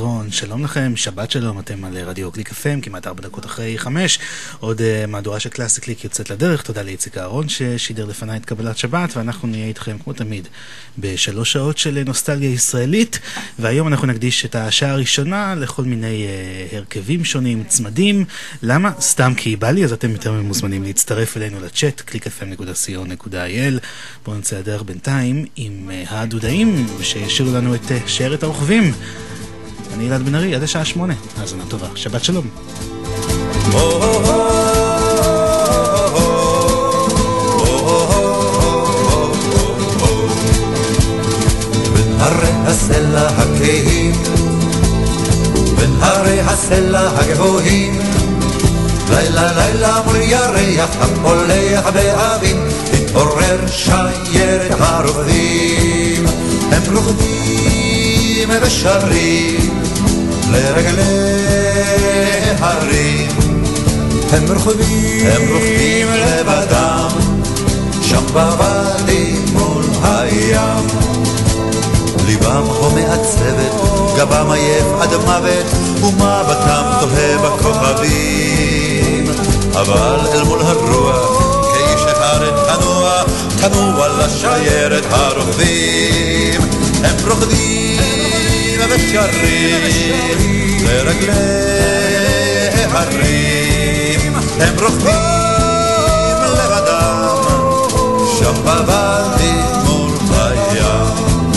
la שלום לכם, שבת שלום, אתם על רדיו קליק FM, כמעט ארבע דקות אחרי חמש. עוד אה, מהדורה של קלאסי קליק יוצאת לדרך, תודה לאיציק אהרון ששידר לפניי את קבלת שבת, ואנחנו נהיה איתכם כמו תמיד בשלוש שעות של נוסטלגיה ישראלית, והיום אנחנו נקדיש את השעה הראשונה לכל מיני אה, הרכבים שונים, צמדים. למה? סתם כי בא לי, אז אתם יותר ממוזמנים להצטרף אלינו לצ'אט, www.clickfm.co.il. בואו נצא לדרך בינתיים עם אה, הדודאים, שישאירו לנו את שיירת הרוכבים. אני אלעד בן ארי, עד השעה שמונה. האזנה טובה. שבת שלום. הרי הסלע הכהים, בין הרי הסלע הגבוהים, לילה לילה מול ירח הפולח באבים, התעורר שיירת הרוכבים, הם רוקדים ושרים לרגלי הרים. הם רוכבים, הם רוכבים לבדם, שם בוואדי מול הים. ליבם מעצבת, גבם עייף עד מוות, ומבטם תוהה בכוכבים. אבל אל מול הרוח, כאיש אחד תנוע, תנוע לשיירת הרוכבים. הם רוקדים ושרים לרגלי ההרים הם רוכבים לבדם שם בוואדי מול הים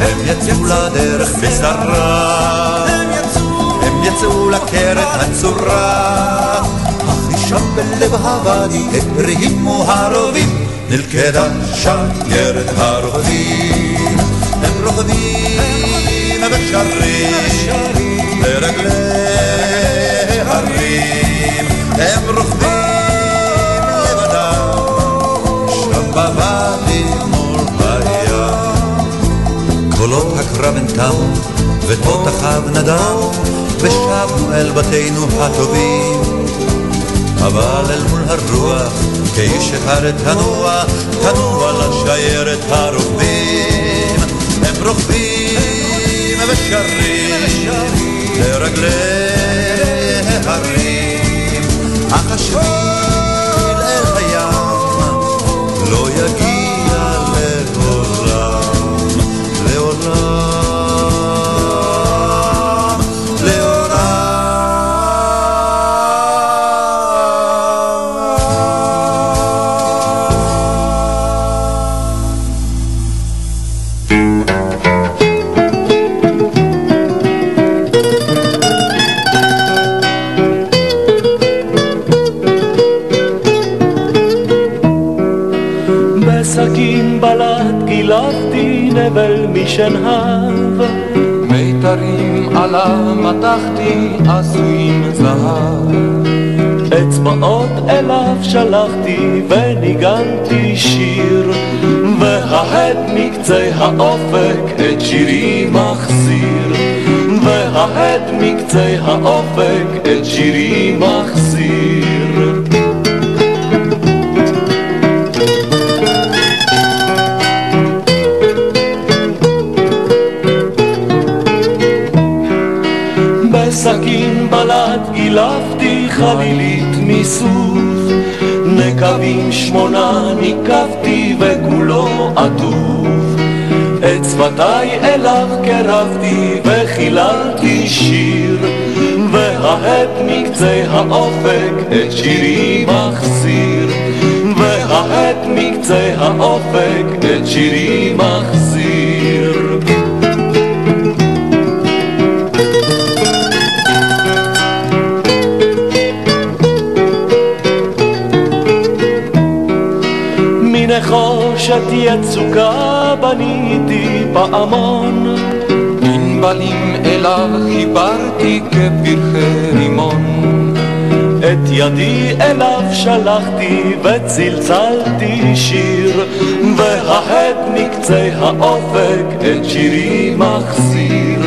הם יצאו לדרך בשרה הם יצאו לקרת הצורה אך שם בלב הוואדי הרימו הרובים נלכדה שיירת הרוכבים הם רוכבים ושרים לרגלי הרים הם רוכבים לבדם שם בוואדי מול הים קולות הקרבן תמו ותותחיו נדם ושבנו אל בתינו הטובים אבל אל מול הרוח כאיש אחד תנוע תנוע לשיירת הרוכבים הם רוכבים ושרים לרגלי ההרים, אך משנהב. מיתרים עליו מתחתי עשויים זהב. אצבעות אליו שלחתי וניגנתי שיר, וההד מקצה האופק את שירי מחזיר, וההד מקצה האופק את שירי מחזיר. חלילית מסוף, נקבים שמונה ניקבתי וכולו עטוף. את שפתיי אליו קרבתי וחיללתי שיר, וההד מקצה האופק את שירי מחזיר, וההד מקצה האופק את שירי מחזיר. נחושת יצוקה בניתי פעמון, ענבלים אליו חיברתי כפרחי רימון. את ידי אליו שלחתי וצלצלתי שיר, וההד מקצה האופק את שירי מחזיר,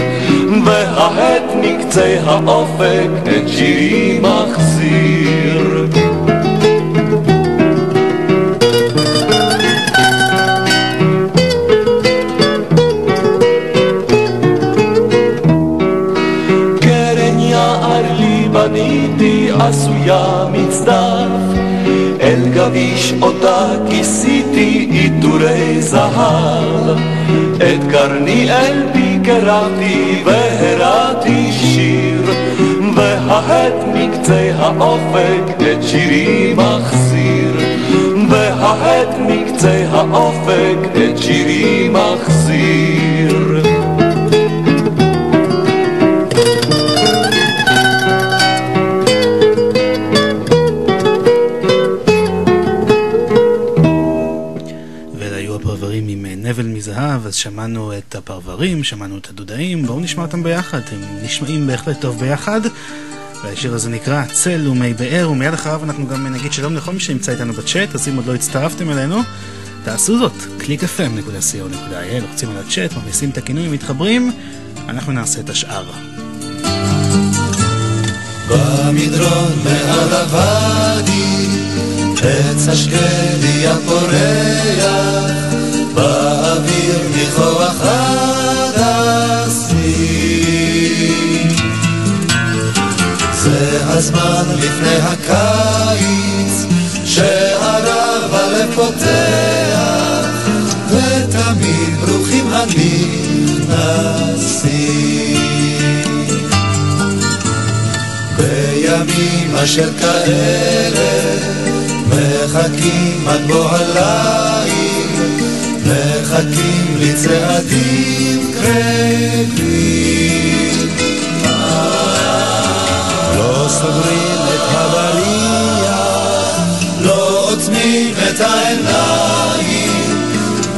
וההד מקצה האופק את שירי מחזיר. עשויה מצדף, אל גביש אותה כיסיתי עיטורי זהב. את קרני אל פי קרבתי והרעתי שיר, וההד מקצה האופק את שירי מחזיר, וההד מקצה האופק את שירי מחזיר. אז שמענו את הפרברים, שמענו את הדודאים, בואו נשמע אותם ביחד, הם נשמעים בהחלט טוב ביחד. והשיר הזה נקרא צל ומי באר, ומיד אחריו אנחנו גם נגיד שלום לכל מי שנמצא איתנו בצ'אט, אז אם עוד לא הצטרפתם אלינו, תעשו זאת, www.clickfm.co.il, לוחצים על הצ'אט, מכניסים את הכינוי ומתחברים, אנחנו נעשה את השאר. במדרון מעל הוואדי, עץ השקדי הפורח באוויר מכוח הדסים. זה הזמן לפני הקיץ, שהרב הלב פותח, ותמיד ברוכים הנכנסים. בימים אשר כאלה, מחכים עד בוא הליל מחכים לצעדים קרבים. לא סוגרים את הבריח, לא עוצמים את העיניים,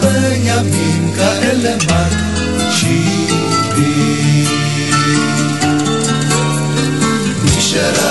בימים כאלה מקשיבים. מי שרעב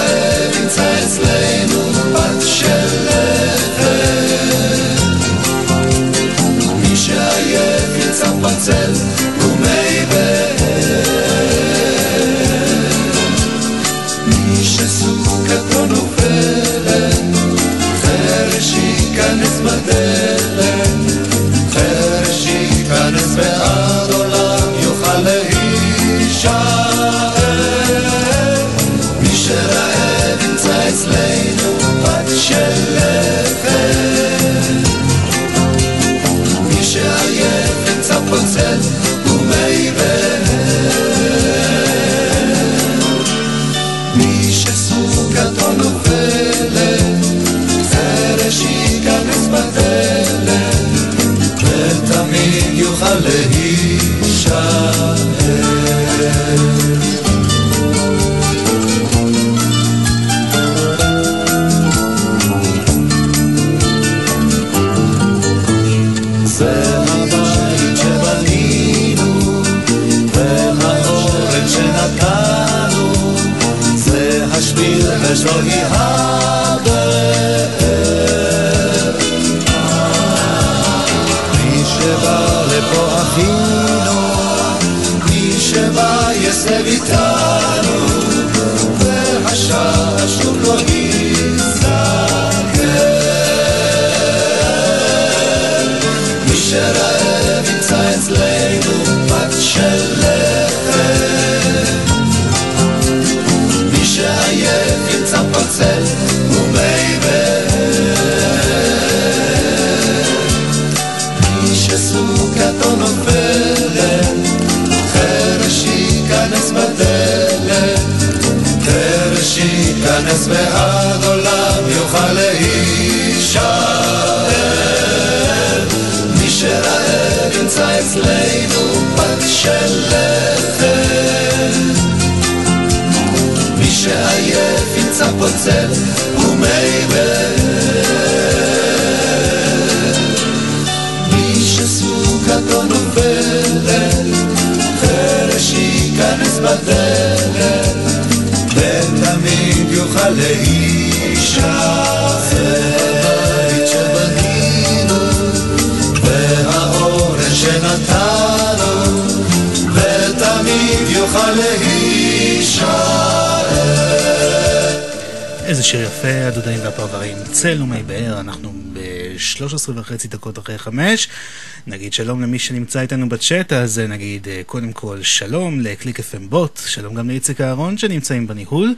זה הבית שנתנו, זה השביל וזוהי ה... להישאר. מי שרעב ימצא אצלנו פת של לחם. מי שעייף ימצא פוצל ומי מי איזה שיר יפה, הדודאים והפרברים, צל ומי באר, אנחנו ב-13 וחצי דקות אחרי חמש. נגיד שלום למי שנמצא איתנו בצ'אט, אז נגיד אה, קודם כל שלום לקליק FM בוט, שלום גם לאיציק אהרון שנמצאים בניהול,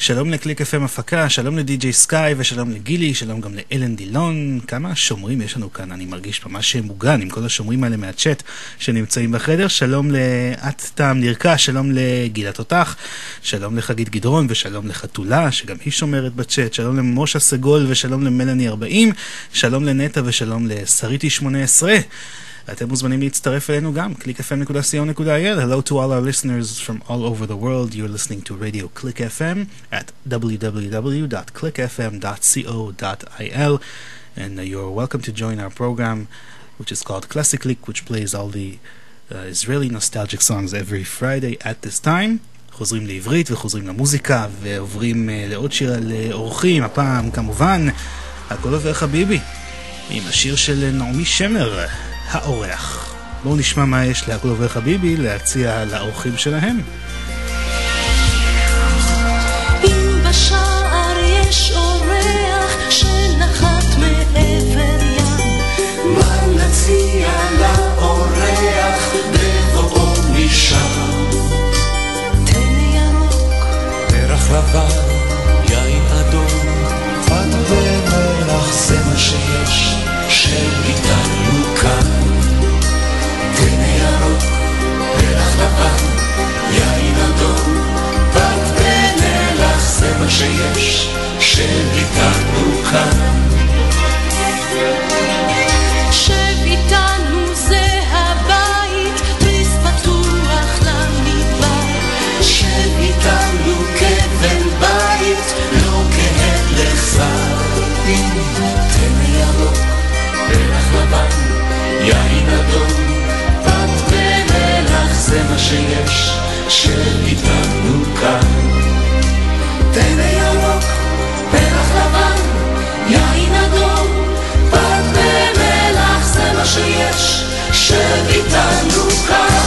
שלום לקליק FM הפקה, שלום לדי.ג'יי סקאי ושלום לגילי, שלום גם לאלן דילון, כמה שומרים יש לנו כאן, אני מרגיש ממש מוגן עם כל השומרים האלה מהצ'אט שנמצאים בחדר, שלום לאט טעם נרקע, שלום לגילה תותח, שלום לחגית גדרון ושלום לחתולה שגם היא שומרת בצ'אט, שלום למשה סגול ושלום למלאני 40, שלום לנטע ושלום לשריטי 18 אתם מוזמנים להצטרף אלינו גם, clickfm.co.il. Hello to all our listeners from all over the world. You're listening to Radio Click FM at www.clickfm.co.il. And uh, you're welcome to join our program, which is called Classic Click, which plays all the uh, Israeli nostalgic songs every Friday at this time. חוזרים לעברית וחוזרים למוזיקה ועוברים uh, לעוד שיר על uh, אורחים, הפעם כמובן הכל עובר חביבי עם השיר של נעמי שמר, האורח. בואו נשמע מה יש להכל עובר חביבי להציע לאורחים שלהם. אם שיש, שביטלנו כאן. שב זה הבית, תריס פתוח למדבר. שב כבן בית, לא כהלך זר. תן ירוק, פרח לבן, יין אדום, פת ומלח זה מה שיש, שב כאן. שיש, שב איתנו כאן.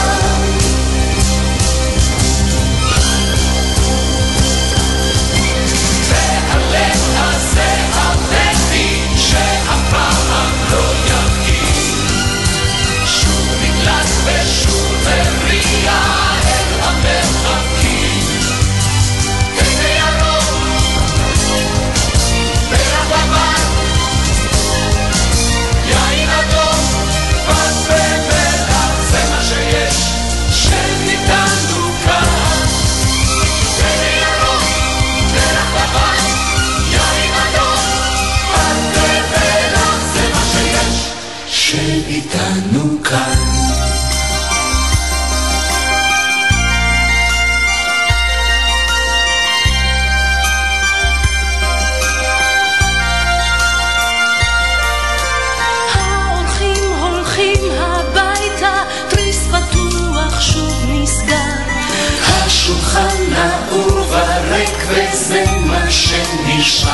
שנשאר.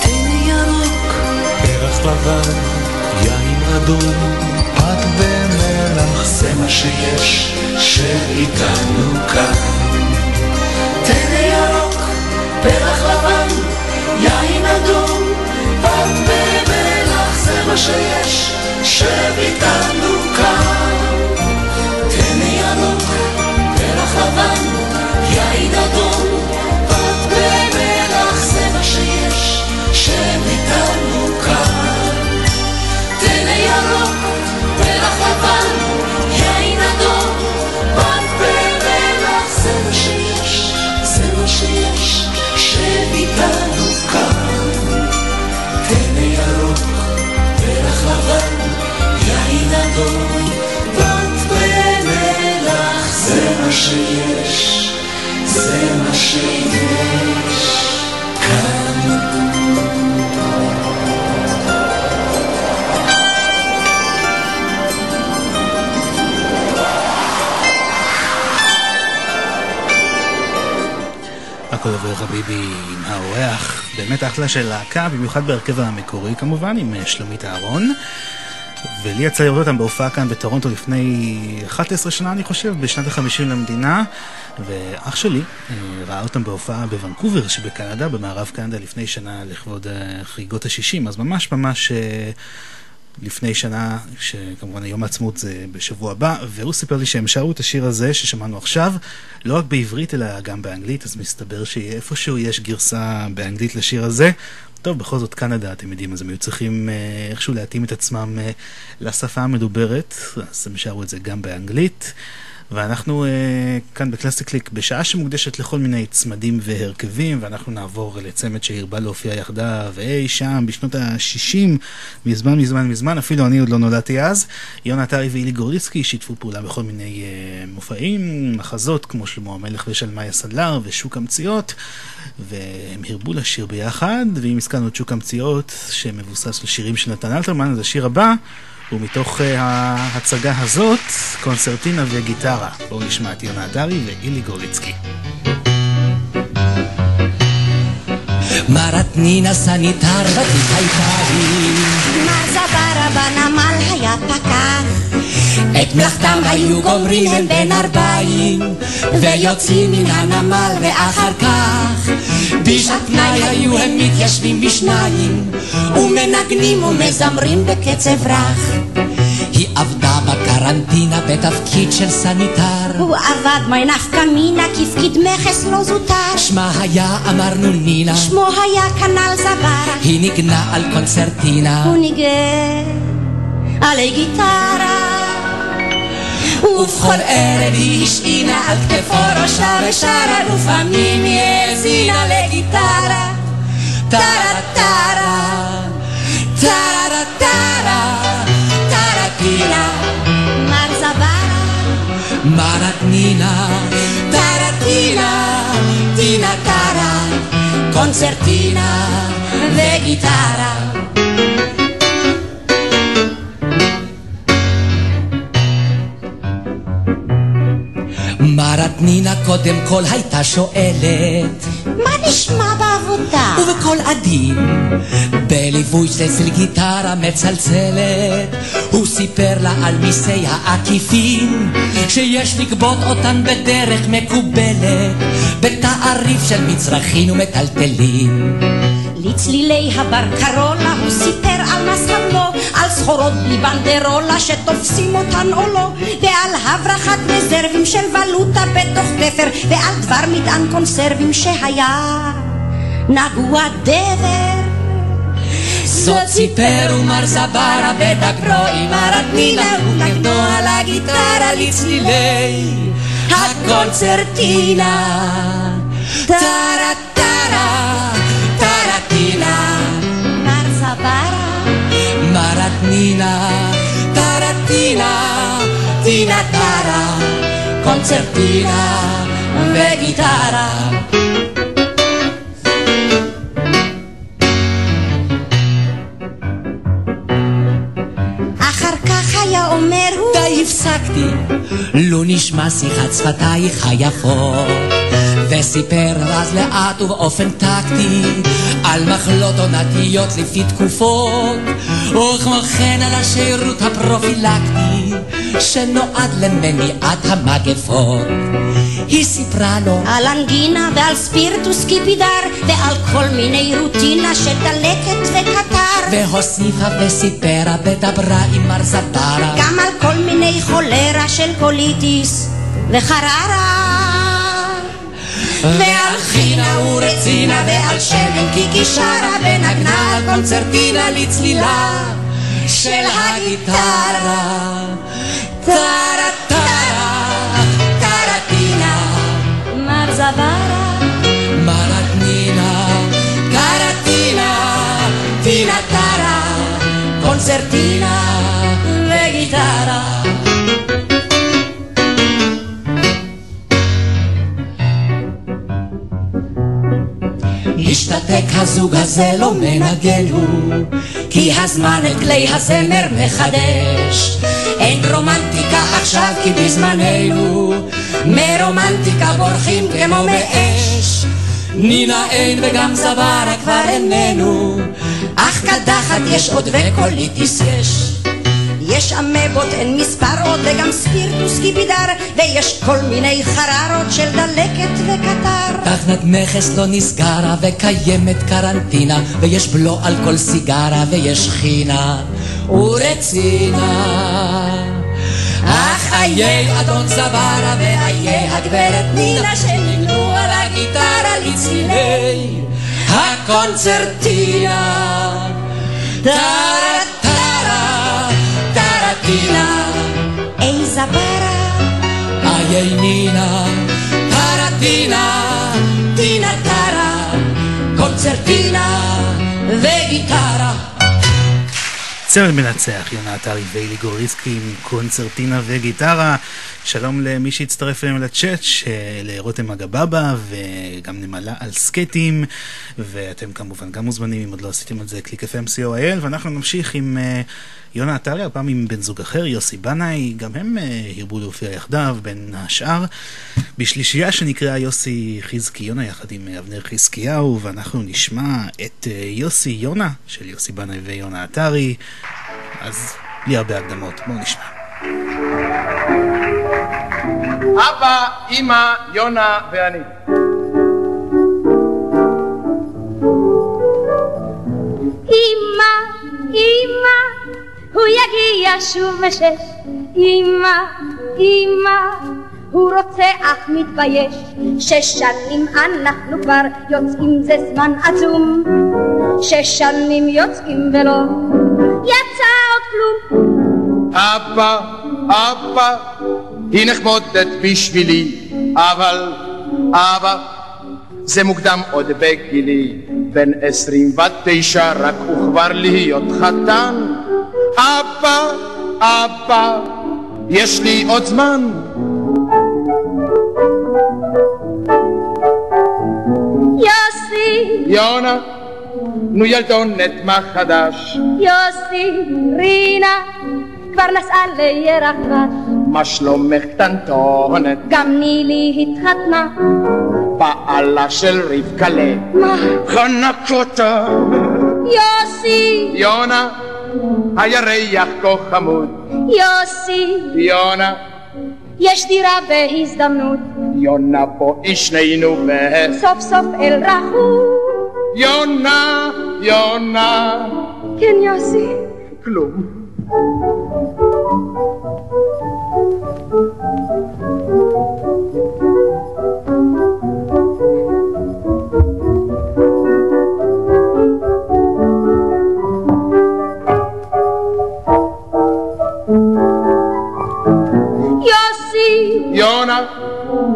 תן ירוק, פרח לבן, יין אדום, פת במלח, זה מה שיש, שאיתנו כאן. תן ירוק, פרח לבן, יין אדום, פת במלח, זה מה שיש, שאיתנו כאן. עובר חביבי עם האורח, באמת אחלה של להקה, במיוחד בהרכב המקורי כמובן, עם אה, שלומית אהרון. ולי יצא לראות אותם בהופעה כאן בטורונטו לפני 11 שנה אני חושב, בשנת ה-50 למדינה, ואח שלי אה, ראה אותם בהופעה בוונקובר שבקנדה, במערב קנדה, לפני שנה לכבוד אה, חגיגות ה-60, אז ממש ממש... לפני שנה, שכמובן היום העצמאות זה בשבוע הבא, והוא סיפר לי שהם שרו את השיר הזה ששמענו עכשיו, לא רק בעברית אלא גם באנגלית, אז מסתבר שאיפשהו יש גרסה באנגלית לשיר הזה. טוב, בכל זאת קנדה, אתם יודעים, אז הם היו צריכים אה, איכשהו להתאים את עצמם אה, לשפה המדוברת, אז הם שרו את זה גם באנגלית. ואנחנו אה, כאן בקלאסי קליק בשעה שמוקדשת לכל מיני צמדים והרכבים, ואנחנו נעבור לצמד שהרבה להופיע יחדיו אי שם בשנות ה-60, מזמן מזמן מזמן, אפילו אני עוד לא נולדתי אז. יונה עטרי ואילי גוריצקי שיתפו פעולה בכל מיני אה, מופעים, מחזות כמו שלמה המלך ושלמי הסנדלר ושוק המציאות, והם הרבו לשיר ביחד, ואם הזכרנו את שוק המציאות, שמבוסס על שירים של נתן אלתרמן, אז השיר הבא הוא מתוך אה, ההצגה הזאת, קונצרטינה וגיטרה. בואו נשמע את יונה עטרי ואילי גוריצקי. מרת נינה סניטר ותיק הייתה היא. מר זברה בנמל היה פקח. את מלאכתם היו גומרים הם בין ארבעים, ויוצאים מן הנמל ואחר כך, בשעת פנאי היו הם מתיישבים בשניים, ומנגנים ומזמרים בקצב רך. היא עבדה בקרנטינה בתפקיד של סניטר. הוא עבד מי נפקא מינה כפקיד מכס לא זוטר. שמה היה אמרנו נינה, שמו היה כנ"ל זברה. היא ניגנה על קונצרטינה. הוא ניגן עלי גיטרה. ובכל ערב היא השעינה על כתפו ראשה ושרה, ולפעמים היא האזינה לגיטרה. טרה טרה, טרה טרה, מרת נינה, טרטינה, טינה טרה, קונצרטינה וגיטרה. מרת נינה קודם כל הייתה שואלת מה נשמע בעבודה? ובקול עדין, בליווי של גיטרה מצלצלת, הוא סיפר לה על מיסי העקיפין, שיש לגבות אותן בדרך מקובלת, בתעריף של מצרכים ומטלטלים. לצלילי הבר קרולה הוא סיפר על מסלו, על סחורות בלי בנדרולה שתופסים אותן או לא, ועל הברחת רזרבים של ולוטה בתוך תפר, ועל דבר מטען קונסרבים שהיה נגוע דבר. זאת סיפר ומר זברה בדגרו עם הרדנינה ונגנו על הגיטרה לצלילי הקונצרטינה. טרה טרה, טינה טרה, קונצרטינה וגיטרה. אחר כך היה אומר הוא די הפסקתי, לא נשמע שיחת שפתייך היפות. וסיפר אז לאט ובאופן טקטי על מחלות עונתיות לפי תקופות וכמו כן על השירות הפרופילקטי שנועד למניעת המגפות. היא סיפרה לו על אנגינה ועל ספירטוס קיפידר ועל כל מיני רוטינה של דלקת וקטר. והוסיפה וסיפרה ודברה עם מר זברה גם על כל מיני חולרה של קוליטיס וחררה ועל חינה ורצינה ועל שמן קיקי שרה ונגנה על קונצרטינה לצלילה של הגיטרה. טרה השתתק הזוג הזה לא מנגן הוא כי הזמן את כלי הזמר מחדש. אין רומנטיקה עכשיו כי בזמננו מרומנטיקה בורחים כמו מאש. נינה אין וגם זברה כבר איננו אך קדחת יש עוד וקוליטיס יש יש אמבות אין מספר עוד וגם ספירטוס קיפידר ויש כל מיני חררות של דלקת וקטר. תחנת מכס לא נסגרה וקיימת קרנטינה ויש בלו על כל סיגרה ויש חינה ורצינה. אך איי אדון זברה ואיי הגברת נינה שנמנו על הגיטרה לצלילי הקונצרטינה. טרה טרטינה אי זברה איי נינה טרטינה טינה טרה קונצרטינה וגיטרה צמד מנצח, יונה עטרי ואילי גוריסקי עם קונצרטינה וגיטרה. שלום למי שהצטרף אלינו לצ'אט, לרותם אגבאבא וגם נמלה על סקטים, ואתם כמובן גם מוזמנים, אם עוד לא עשיתם את זה, קליק FM co.il, ואנחנו נמשיך עם uh, יונה עטרי, הפעם עם בן זוג אחר, יוסי בנאי, גם הם uh, הרבו להופיע יחדיו, בין השאר, בשלישייה שנקראה יוסי חזקי יונה, יחד עם uh, אבנר חזקיהו, ואנחנו נשמע את uh, יוסי יונה, של יוסי בנאי ויונה עטרי, אז בלי הרבה הקדמות, בואו נשמע. אבא, אמא, יונה ואני. אמא, אמא, הוא יגיע שוב בשש. אמא, אמא, הוא רוצה אך מתבייש. שש שנים אנחנו כבר יוצאים זה זמן עצום. שש שנים יוצאים ולא יצא עוד כלום. אבא, אבא, היא נחמודת בשבילי, אבל אבא, זה מוקדם עוד בגילי, בן עשרים ותשע רק וכבר להיות חתן. אבא, אבא, יש לי עוד זמן. יוסי, יונה, נו ילדונת מה חדש? יוסי, רינה, כבר נסעה לירח דבש. מה שלומך קטנטונת? גם נילי התחתנה. בעלה של רבקלה. מה? חנק אותה. יוסי! יונה, הירח כה חמוד. יוסי! יונה, יש דירה בהזדמנות. יונה בואי שנינו ב... סוף סוף אל רחוק. יונה, יונה. כן, יוסי. כלום.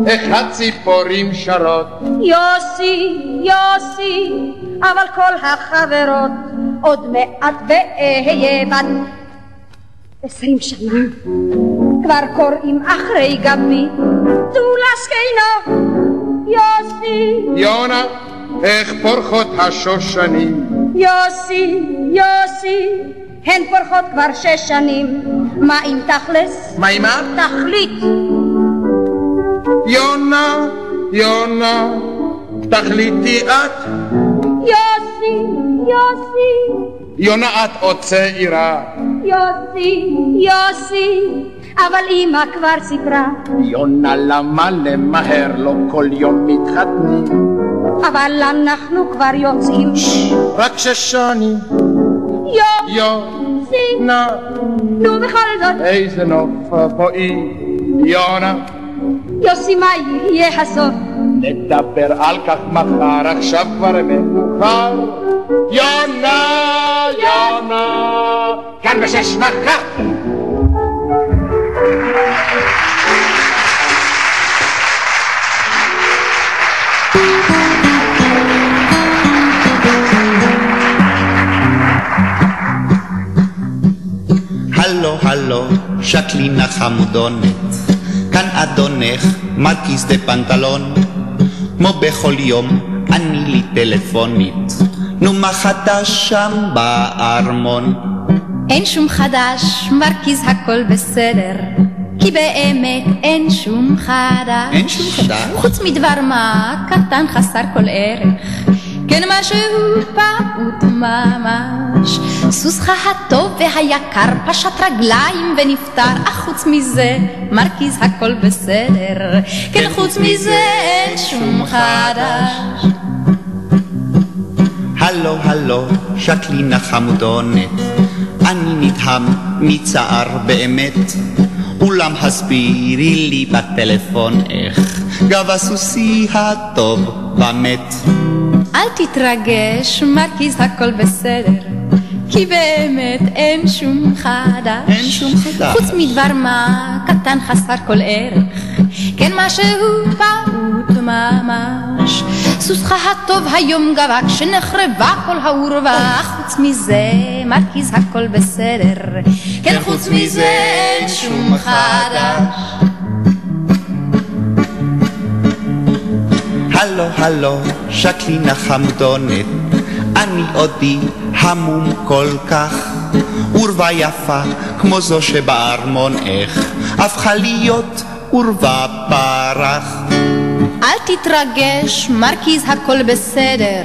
איך הציפורים שרות? יוסי, יוסי, אבל כל החברות עוד מעט ואהיה בת עשרים שנה כבר קוראים אחרי גבי תולה זקנו יוסי יונה, איך פורחות השושנים? יוסי, יוסי, הן פורחות כבר שש שנים. מה אם תכלס? מה עם מה? תכלית. יונה, יונה, תחליטי את. יוסי, יוסי. יונה את עוד צעירה. יוסי, יוסי. אבל אמא כבר סיפרה. יונה, למה למהר לא כל יום מתחתנים? אבל אנחנו כבר יוצאים. רק שש שנים. יו, יו, סי, נא, נו בכל זאת. איזה נוף בואי, יונה. יוסי, מה יהיה הסוף? נדבר על כך מחר, עכשיו כבר מאוחר. יונה, יונה, כאן בשש מחר. הלו, הלו, שקלינה חמודונת, כאן אדונך, מרקיס דה פנטלון. כמו בכל יום, אני לי טלפונית, נו מה חדש שם בארמון? אין שום חדש, מרקיז הכל בסדר, כי באמת אין שום חדש. אין שום חדש? חוץ מדבר מה קטן חסר כל ערך. כן משהו פעוט ממש. סוסך הטוב והיקר פשט רגליים ונפטר, אך חוץ מזה מרקיז הכל בסדר. כן חוץ מזה אין שום חדש. הלו, הלו, שקלינה חמודונת, אני נדהם מצער באמת. אולם הסבירי לי בטלפון איך גב הסוסי הטוב ומת. אל תתרגש, מרקיז הכל בסדר, כי באמת אין שום חדש. אין שום חדש. חוץ מדבר מה קטן חסר כל ערך, כן משהו פעוט ממש. סוסך הטוב היום גבה כשנחרבה כל העורבה, חוץ מזה מרקיז הכל בסדר, כן חוץ מזה אין שום חדש. הלו, הלו, שקלינה חמודונת, אני עודי המום כל כך. עורבה יפה, כמו זו שבארמון איך, הפכה להיות עורבה פרח. אל תתרגש, מרקיז הכל בסדר,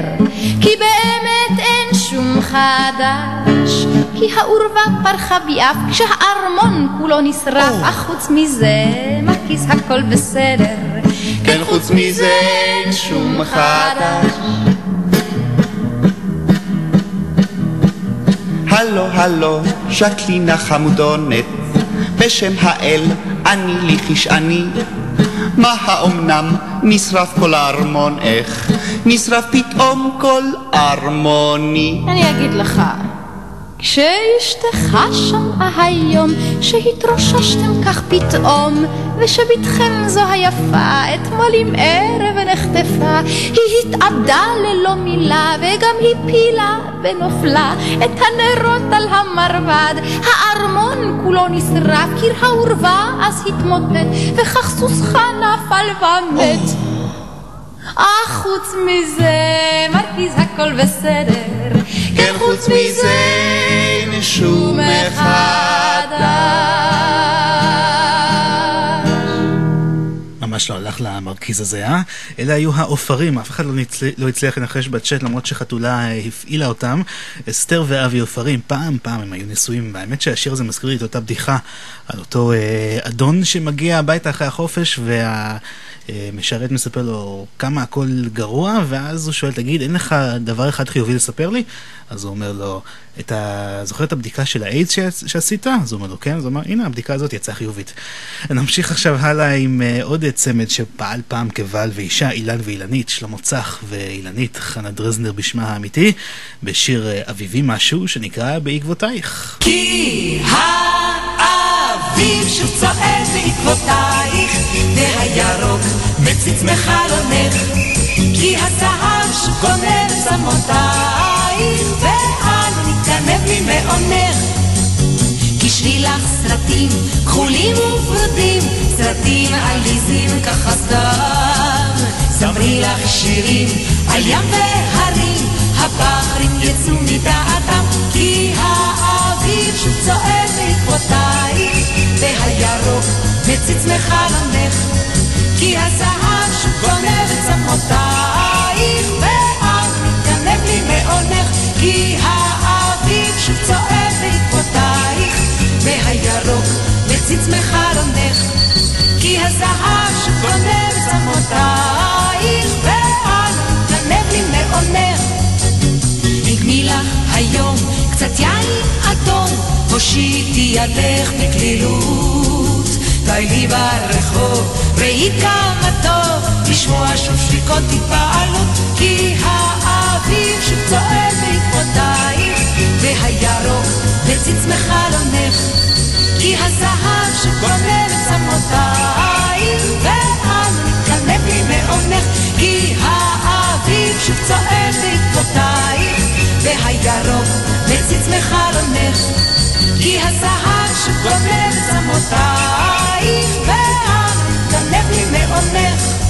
כי באמת אין שום חדש. כי העורבה פרחה ביעף כשהארמון כולו נשרף, אך חוץ מזה, מרקיז הכל בסדר. כן, חוץ מזה אין שום חדש. הלו, הלו, שקלינה חמודונת, בשם האל אני לי כשאני. מה האומנם נשרף כל הארמון, איך נשרף פתאום כל ארמוני? אני אגיד לך, כשאשתך שמעה היום שהתרוששתם כך פתאום ושבתכם זו היפה אתמול עם ערב ונחטפה היא התאבדה ללא מילה וגם הפילה ונופלה את הנרות על המרבד. הארמון כולו נשרף קיר העורבה אז התמוטט וכך סוסך נפל ומת אך חוץ מזה מרקיז הכל בסדר כן, חוץ מזה אין שום מחדש. ממש לא הלך למרכיז הזה, אה? אלה היו העופרים, אף אחד לא, נצל... לא הצליח לנחש בצ'אט למרות שחתולה הפעילה אותם. אסתר ואבי עופרים, פעם פעם הם היו נשואים, והאמת שהשיר הזה מזכיר לי את אותה בדיחה על אותו אה, אדון שמגיע הביתה אחרי החופש וה... משרת מספר לו כמה הכל גרוע, ואז הוא שואל, תגיד, אין לך דבר אחד חיובי לספר לי? אז הוא אומר לו, את ה... זוכר את הבדיקה של האיידס שעשית? אז הוא אומר לו, כן. אז הוא אומר, הנה, הבדיקה הזאת יצאה חיובית. נמשיך עכשיו הלאה עם uh, עוד צמד שפעל פעם כבעל ואישה, אילן ואילנית, שלמה צח ואילנית, חנה דרזנר בשמה האמיתי, בשיר uh, אביבי משהו שנקרא בעקבותייך. כי האביב שוב צועד בעקבותייך, והירוק מציץ מחלונך, כי הזהב שוב גונב צמותייך, ואנו נתגנב ממעונך. קשרי לך סרטים כחולים ופרודים, סרטים עליזים ככה סתם. זמרי לך שירים על ים והרים, הבחרים יצאו מדעתם, כי העיר שוב צועד בעקבותיי, והירוק מציץ מחרמך, כי הזהב שוב גונב את צמאותייך, ואז מתגנב לי מעונך, כי האביב שוב צועד בעקבותייך, והירוק מציץ מחרמך, כי הזהב שוב גונב את צמאותייך, ואז מתגנב לי מעונך. נגמילה היום לידך בקלילות, די לי ברחוב, ראי כמה טוב, לשמוע שוב שריקות התפעלות, כי האביב שוב צועד בעקבותייך, והירוק מציץ מחלונך, כי הזהב שגונב את צמותייך, ואנו נתקנב לי מעונך, כי האביב שוב צועד בעקבותייך, והירוק מציץ מחלונך, כי הזהב שכותב צמותיים, והכנף לי מעונך.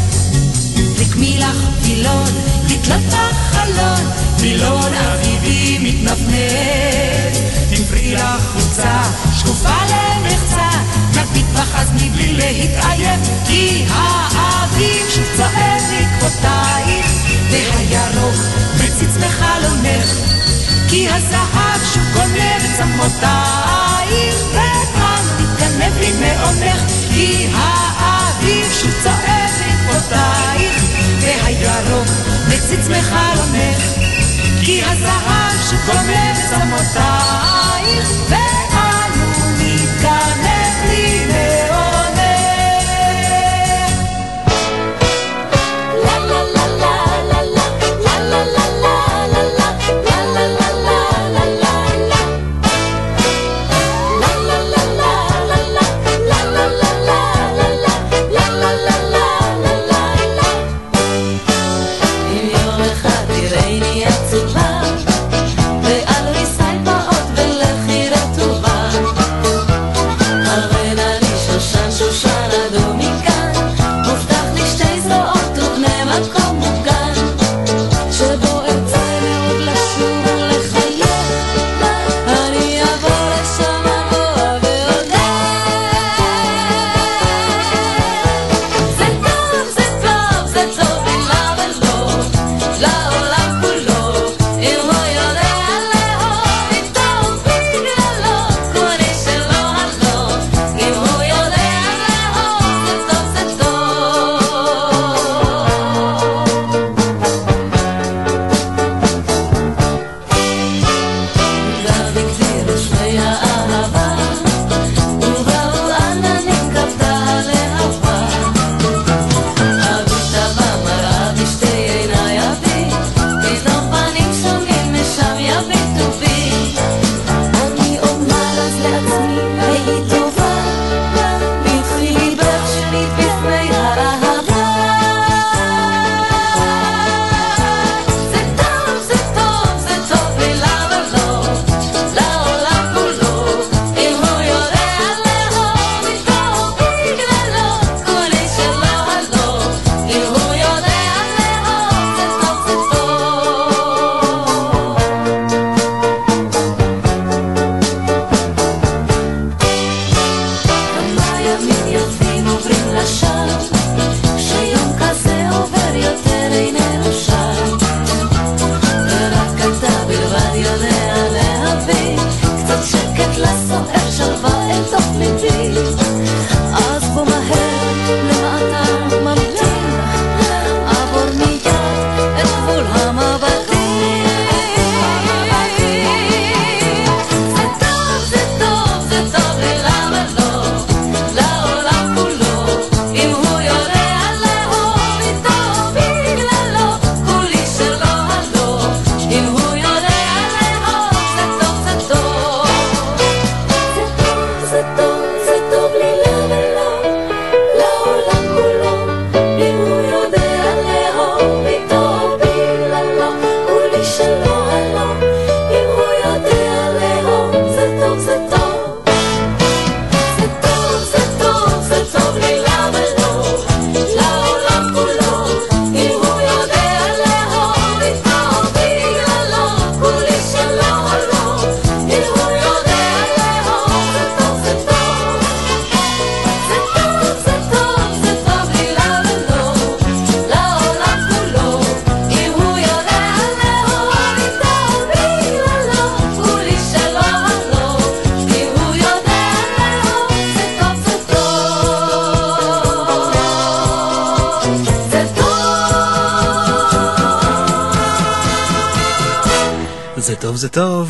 רקמי לך וילון, לתלות בחלון, וילון אביבי מתנפנף. תפרי לך חולצה, שקופה למחצה, נביט בך אז מבלי להתעייף, כי האביב שוב צועד בעקבותייך, והירוק מציץ בחלונך, כי הזהב שוב גונב צמותייך, ואנו נתגנב לי מעונך, כי האביב שוב צועד בעקבותייך, והירוק מציץ מחלונך, כי הזהב שגומר את צמותייך, ואנו נתגנב לי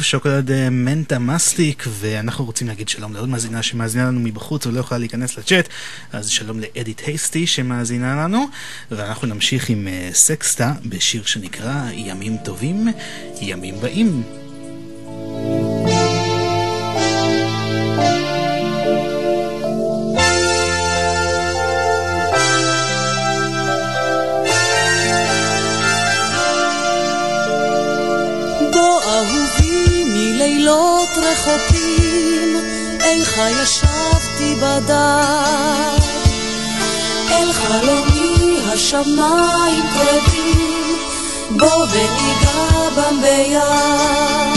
שוקולד אה, מנטה מסטיק, ואנחנו רוצים להגיד שלום לעוד מאזינה שמאזינה לנו מבחוץ ולא יכולה להיכנס לצ'אט, אז שלום לאדית הייסטי שמאזינה לנו, ואנחנו נמשיך עם אה, סקסטה בשיר שנקרא ימים טובים, ימים באים. איכה ישבתי בדד. אל חלומי השמיים קרובים, בוא וניגע בם ביד.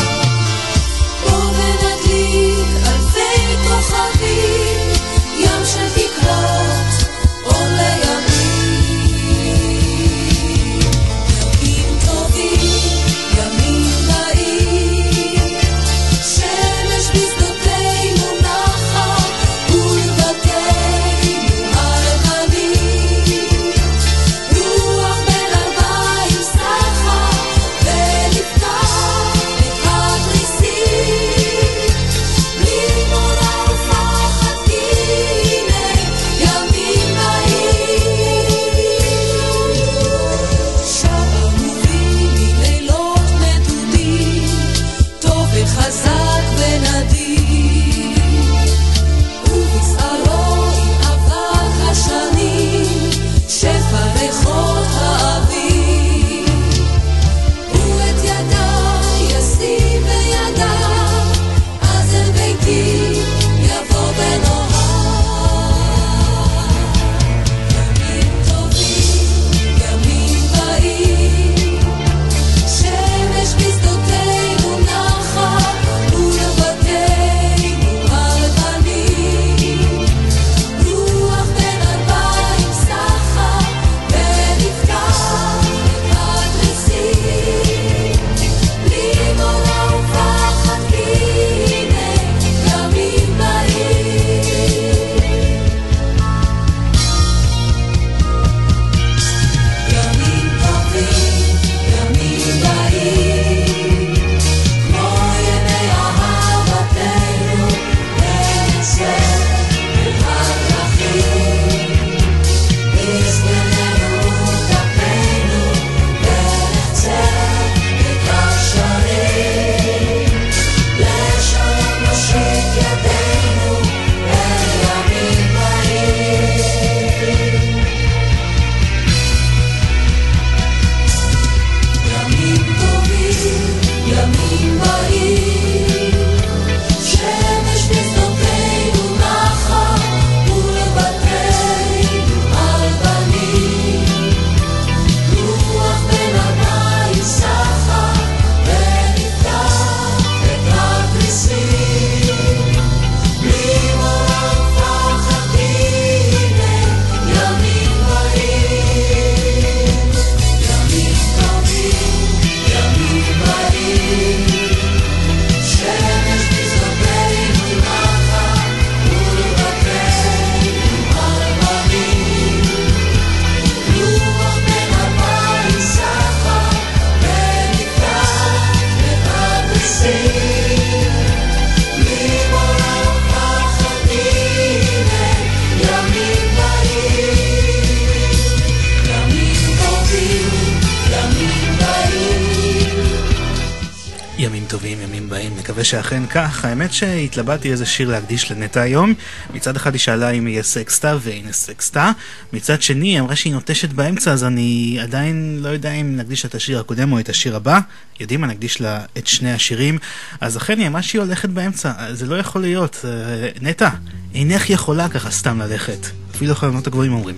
שאכן כך. האמת שהתלבטתי איזה שיר להקדיש לנטע היום. מצד אחד היא שאלה אם יהיה סקסטה, והנה סקסטה. מצד שני, היא אמרה שהיא נוטשת באמצע, אז אני עדיין לא יודע אם נקדיש את השיר הקודם או את השיר הבא. יודעים מה, נקדיש לה את שני השירים. אז אכן, היא אמרה שהיא הולכת באמצע. זה לא יכול להיות. אה, נטע, אינך יכולה ככה סתם ללכת. אפילו החלונות הגבוהים אומרים.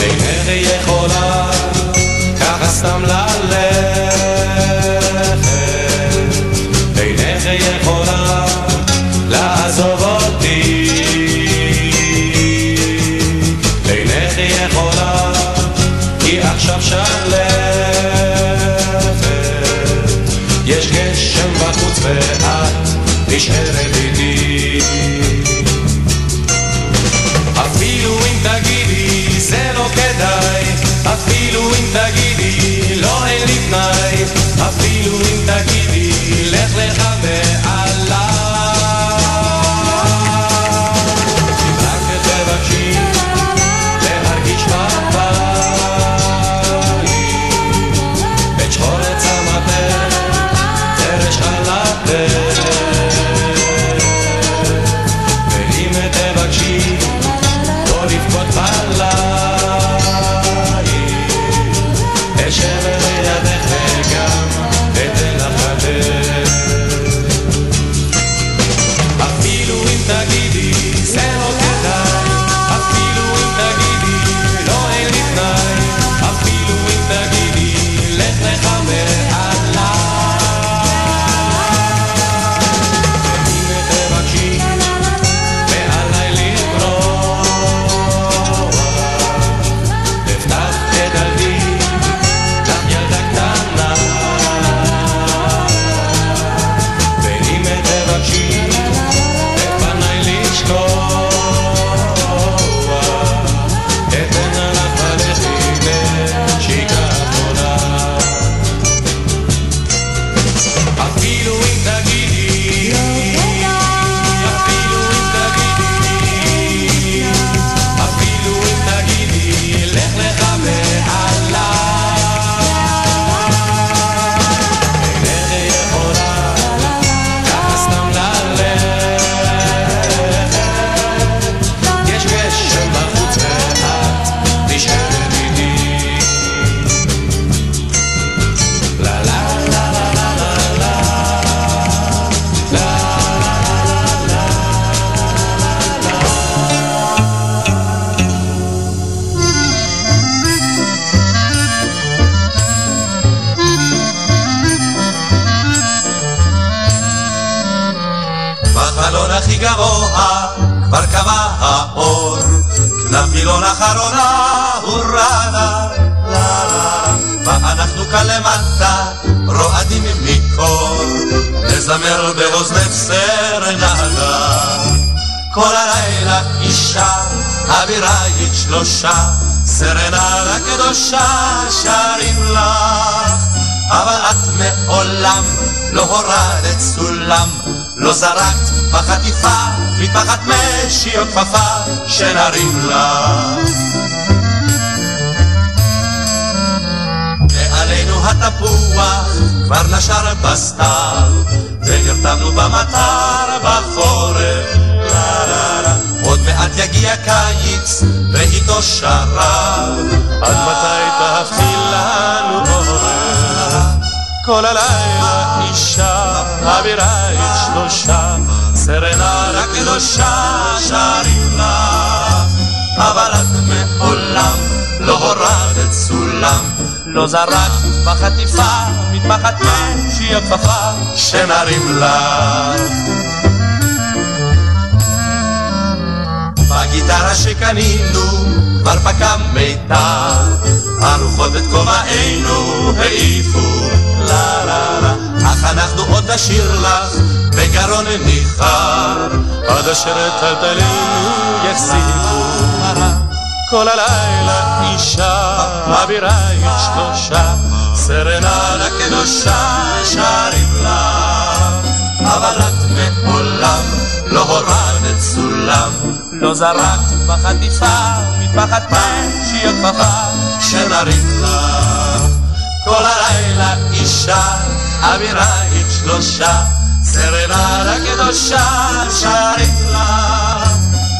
אינך יכולה ככה סתם ללכת יכולה לעזוב אותי. אינך יכולה כי עכשיו שלכת יש גשם בחוץ ואת נשארת איתי קדושה שרים לך, אבל את מעולם לא הורדת סולם, לא זרקת בחטיפה, מטפחת משי או כפפה, שנרים לך. מעלינו התפוח כבר נשר בסתיו, ונרתמנו במטר בחורף. עוד מעט יגיע קיץ, ואיתו שרב. כל הלילה אישה, אבירייך שלושה, סרנדה קדושה שרים לך. אבל את מעולם לא הורדת סולם, לא זרקת בחטיפה, מטפחת משי הכפפה, שנרים לך. בגיטרה שקנינו כבר פקע מיתר, הרוחות את כובענו העיפו, לה לה לה, אך אנחנו עוד נשאיר לך בגרון ניחר, עד אשר את טלטלינו יחזיקו. כל הלילה אישה, אבירייך שלושה, סרנדה קדושה שרים לך, אבל את מעולם לא הורדת סולם, לא זרקת בחטיפה, מטפחת משי הכפפה, שנרים לך. כל הלילה אישה, אבירייך שלושה, סרנדה קדושה שרים לך,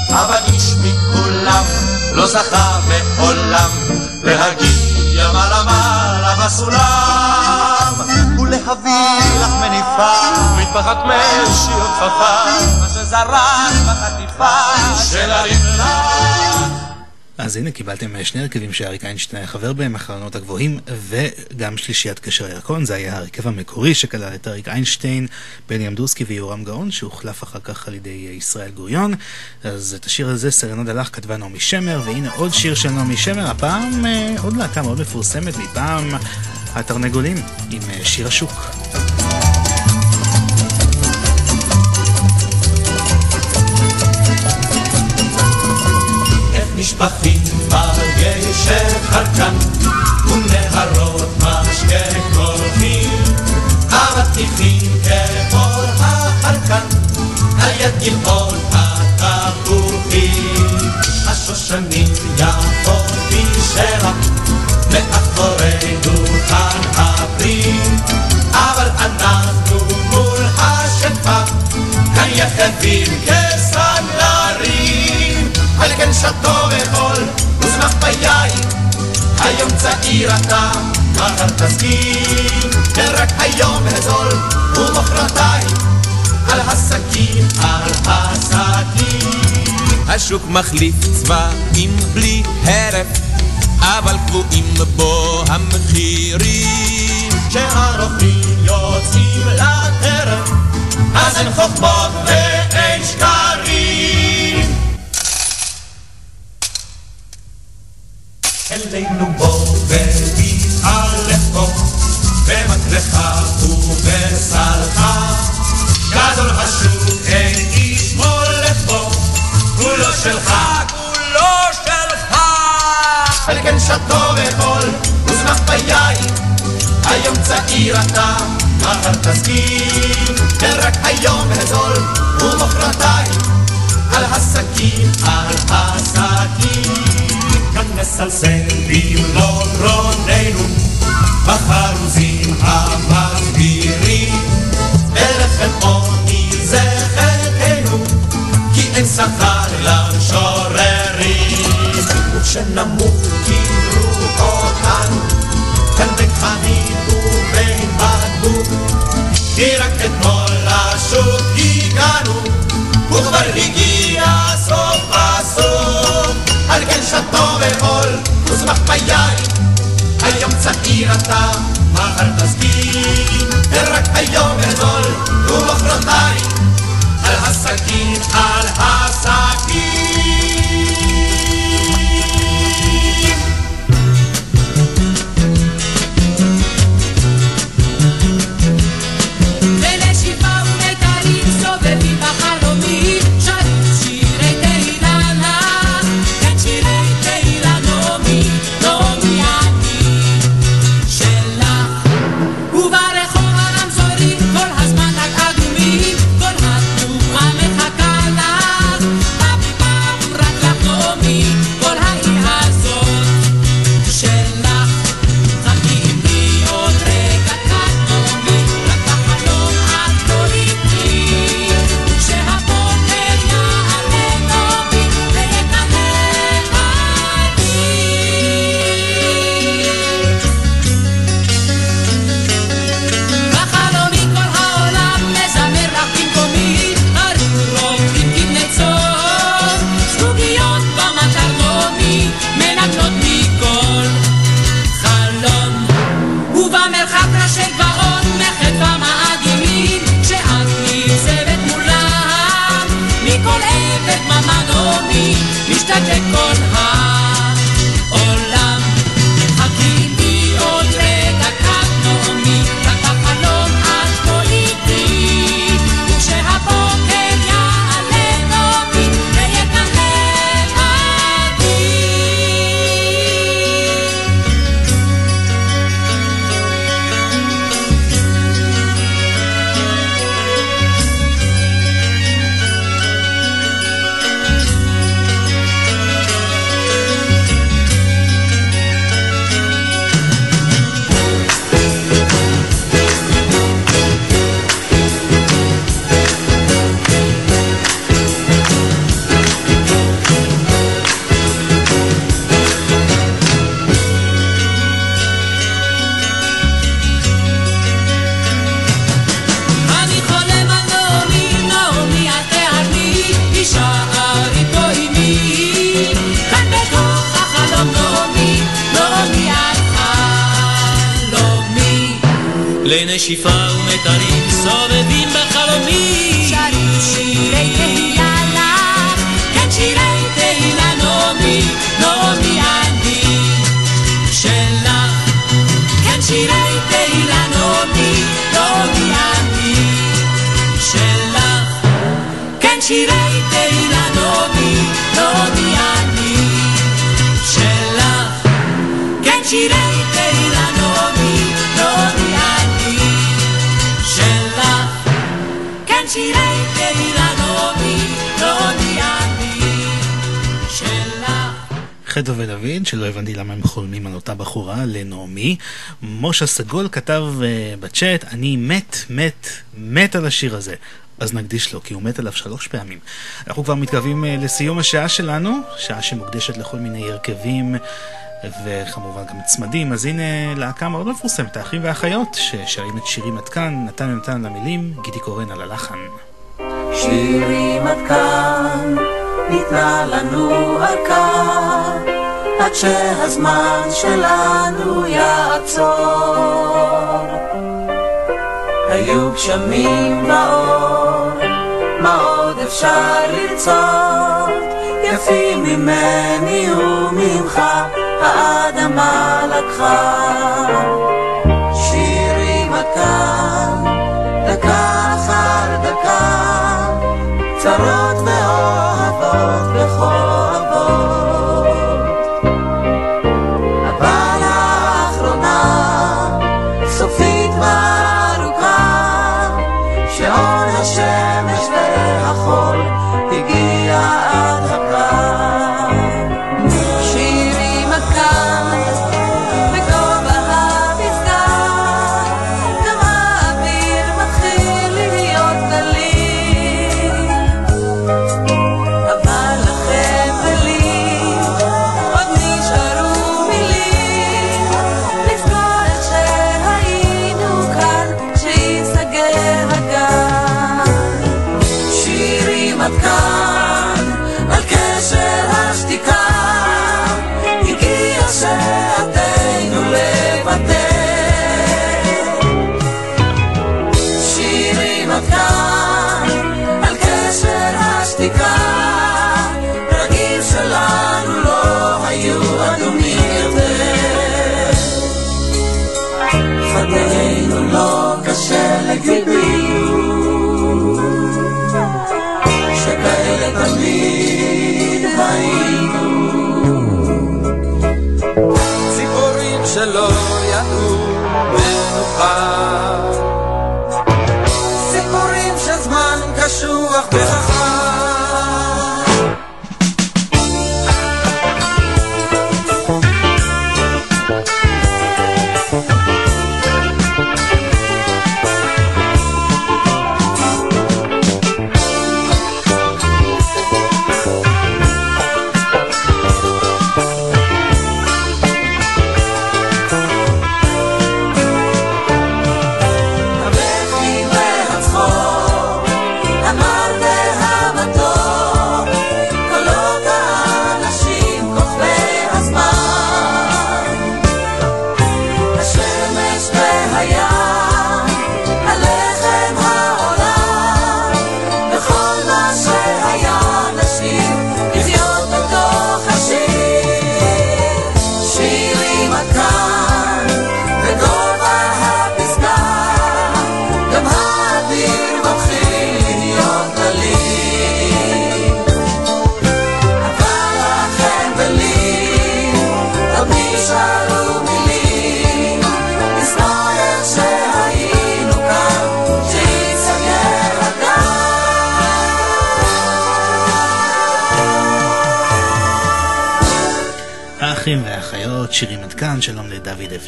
אבל איש מכולם לא זכה מעולם להגיע מעלה מעלה בסולם. ולהביא לך מניפה מטפחת משי או כפפה מה שזרק בחטיפה של הרימלה אז הנה קיבלתם שני הרכבים שאריק איינשטיין היה חבר בהם, החלונות הגבוהים, וגם שלישיית גשר הירקון, זה היה ההרכב המקורי שכלל את אריק איינשטיין, בני אמדורסקי ויורם גאון, שהוחלף אחר כך על ידי ישראל גוריון. אז את השיר הזה, סרנדה לך, כתבה נעמי שמר, והנה עוד שיר של נעמי שמר, הפעם אה, עוד להקה מאוד מפורסמת, מפעם התרנגולים, עם אה, שיר השוק. משפחתי בגשר חרקן ונהרות משקה קולחים אבטיחים כאור החרקן על יד גבעול התפוחים השושנים יפות בשרח מאחורי דוכן הפרי אבל אנחנו מול השפע כאן יחדים כסנדלרים על כן שתו וחול וזנח ביין. היום צעיר אתה, מחר תסכים. כן רק היום הזול ומחרתיים על הסכין, על הסכין השוק מחליף צבעים בלי הרף אבל קבועים בו המחירים. כשהרופאים יוצאים לטרף אז אין חוכמות ואין שקרים אלינו בוא ותתעלף בו במקלך ובסלך גדול השוק אין איש מולך בו כולו שלך כולו שלך. על כן שתו וחול וזנח ביין היום צעיר אתה מחר תסכים. כן רק היום הזול ומחרתיים על הסכין על הסכין כאן נסלסל במלוא גרוננו בחרוזים המסבירים בלחם עוני זה חלקנו כי אין שכר למשוררים. וכשנמות קיבלו אותנו כאן בכמית ובין בקבוק כי רק אתמול לשוק הגענו וכבר הגיע לא בחול, מוסמך ביין. היום צעיר אתה, מחר תזכיר, ורק היום אזול, ומחרתיים. על הסכין, על הסכין. משה סגול כתב uh, בצ'אט, אני מת, מת, מת על השיר הזה. אז נקדיש לו, כי הוא מת עליו שלוש פעמים. אנחנו כבר מתקרבים uh, לסיום השעה שלנו, שעה שמוקדשת לכל מיני הרכבים. וכמובן גם צמדים, אז הנה להקה מאוד מפורסמת, האחים והאחיות, ששרים את שירים עד כאן, נתן ונתן למילים, גידי קורן על הלחן. שירים עד כאן, ניתנה לנו ארכה. עד שהזמן שלנו יעצור. היו גשמים באור, מה עוד אפשר לרצות? יפים ממני וממך, האדמה לקחה.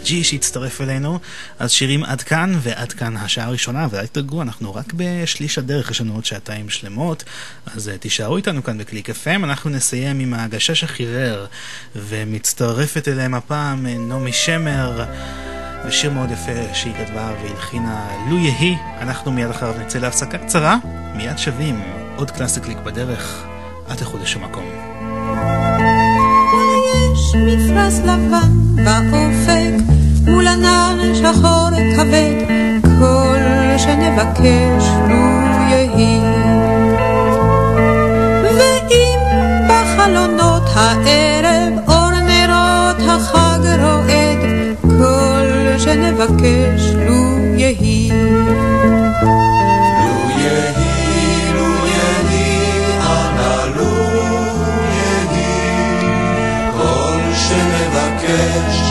ג'י שהצטרף אלינו. אז שירים עד כאן ועד כאן השעה הראשונה, ואל תדאגו, אנחנו רק בשליש הדרך, יש לנו עוד שעתיים שלמות, אז אה, תישארו איתנו כאן בקליק FM, אנחנו נסיים עם הגשש החיוור, ומצטרפת אליהם הפעם אה, נעמי שמר. ושיר מאוד יפה שהיא כתבה והלחינה לו יהי, אנחנו מיד אחריו נצא להפסקה קצרה, מיד שווים, עוד קלאסי קליק בדרך, אל תלכו לשום מקום. יש מפרש לבן באופק, מול ענן שחור כבד, כל שנבקש לו יהי. ואם בחלונות הערב אור נרות החג רועד, כל שנבקש לו יהי. מבקש,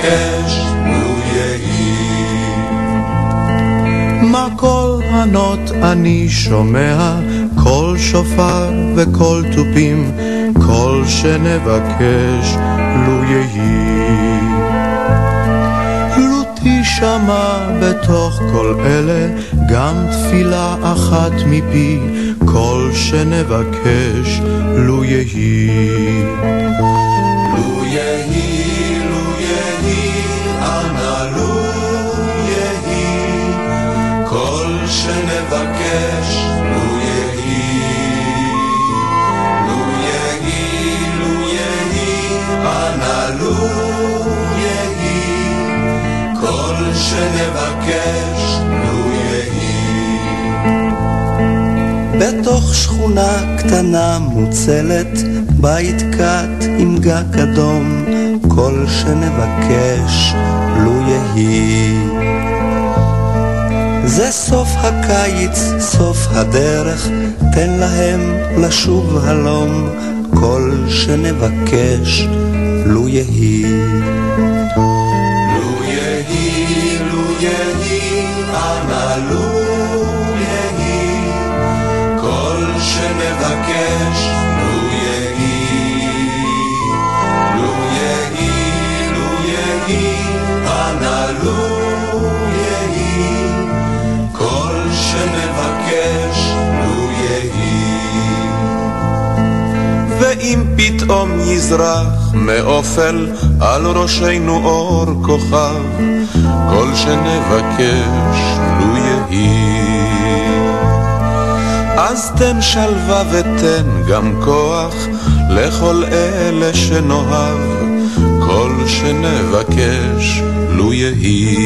שנבקש, לו יהי. מקול ענות אני שומע, קול שופר וקול תופים, כל שנבקש, לו יהי. תישמע בתוך כל אלה גם תפילה אחת מפי, כל שנבקש, לו יהי. שנבקש, לו יהי. בתוך שכונה קטנה מוצלת, בית קט עם גג אדום, כל שנבקש, לו יהי. זה סוף הקיץ, סוף הדרך, תן להם לשוב הלום, כל שנבקש, לו יהי. יהי. כל לו. לו לו. כל לו פתאום יזרח מאופל על ראשנו אור כוכב, כל שנבקש אז תן שלווה ותן גם כוח לכל אלה שנאהב, כל שנבקש לו יהי.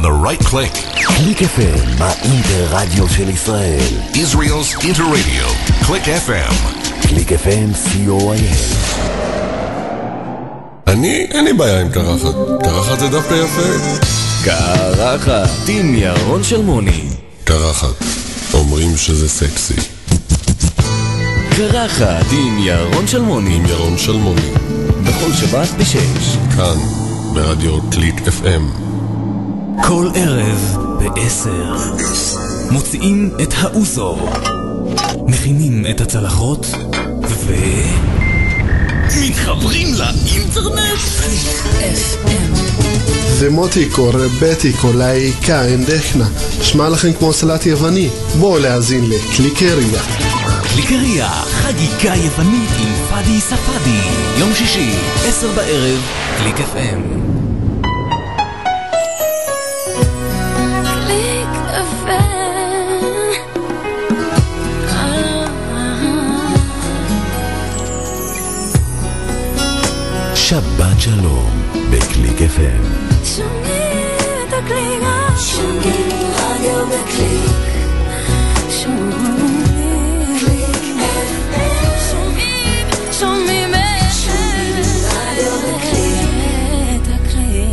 On the right click. קליק FM, האינטרדיו של ישראל. Israel's Interradio. קליק FM. קליק FM, co.il. אני, אין לי בעיה עם קרחת. קרחת זה דווקא יפה. קרחת עם ירון שלמוני. קרחת. אומרים שזה סקסי. קרחת עם ירון שלמוני. עם ירון שלמוני. בכל שבת בשש. כאן, ברדיו קליק FM. כל ערב בעשר. מוציאים את האוזו. מכינים את הצלחות ו... מתחברים לאינטרנט? דמוטיקו, רבטיקו, לאיקה, אנדכנה, שמע לכם כמו סלט יווני. בואו להאזין לקליקריה. קליקריה, חגיגה יוונית עם פאדי ספאדי. יום שישי, עשר בערב, קליק FM. שבת שלום בקליק FM. שומעים את הקליק, שומעים רדיו בקליק. שומעים.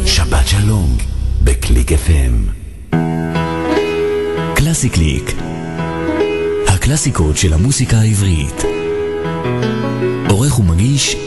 שבת שלום בקליק FM. קלאסי קליק. הקלאסיקות של המוסיקה העברית. עורך ומגיש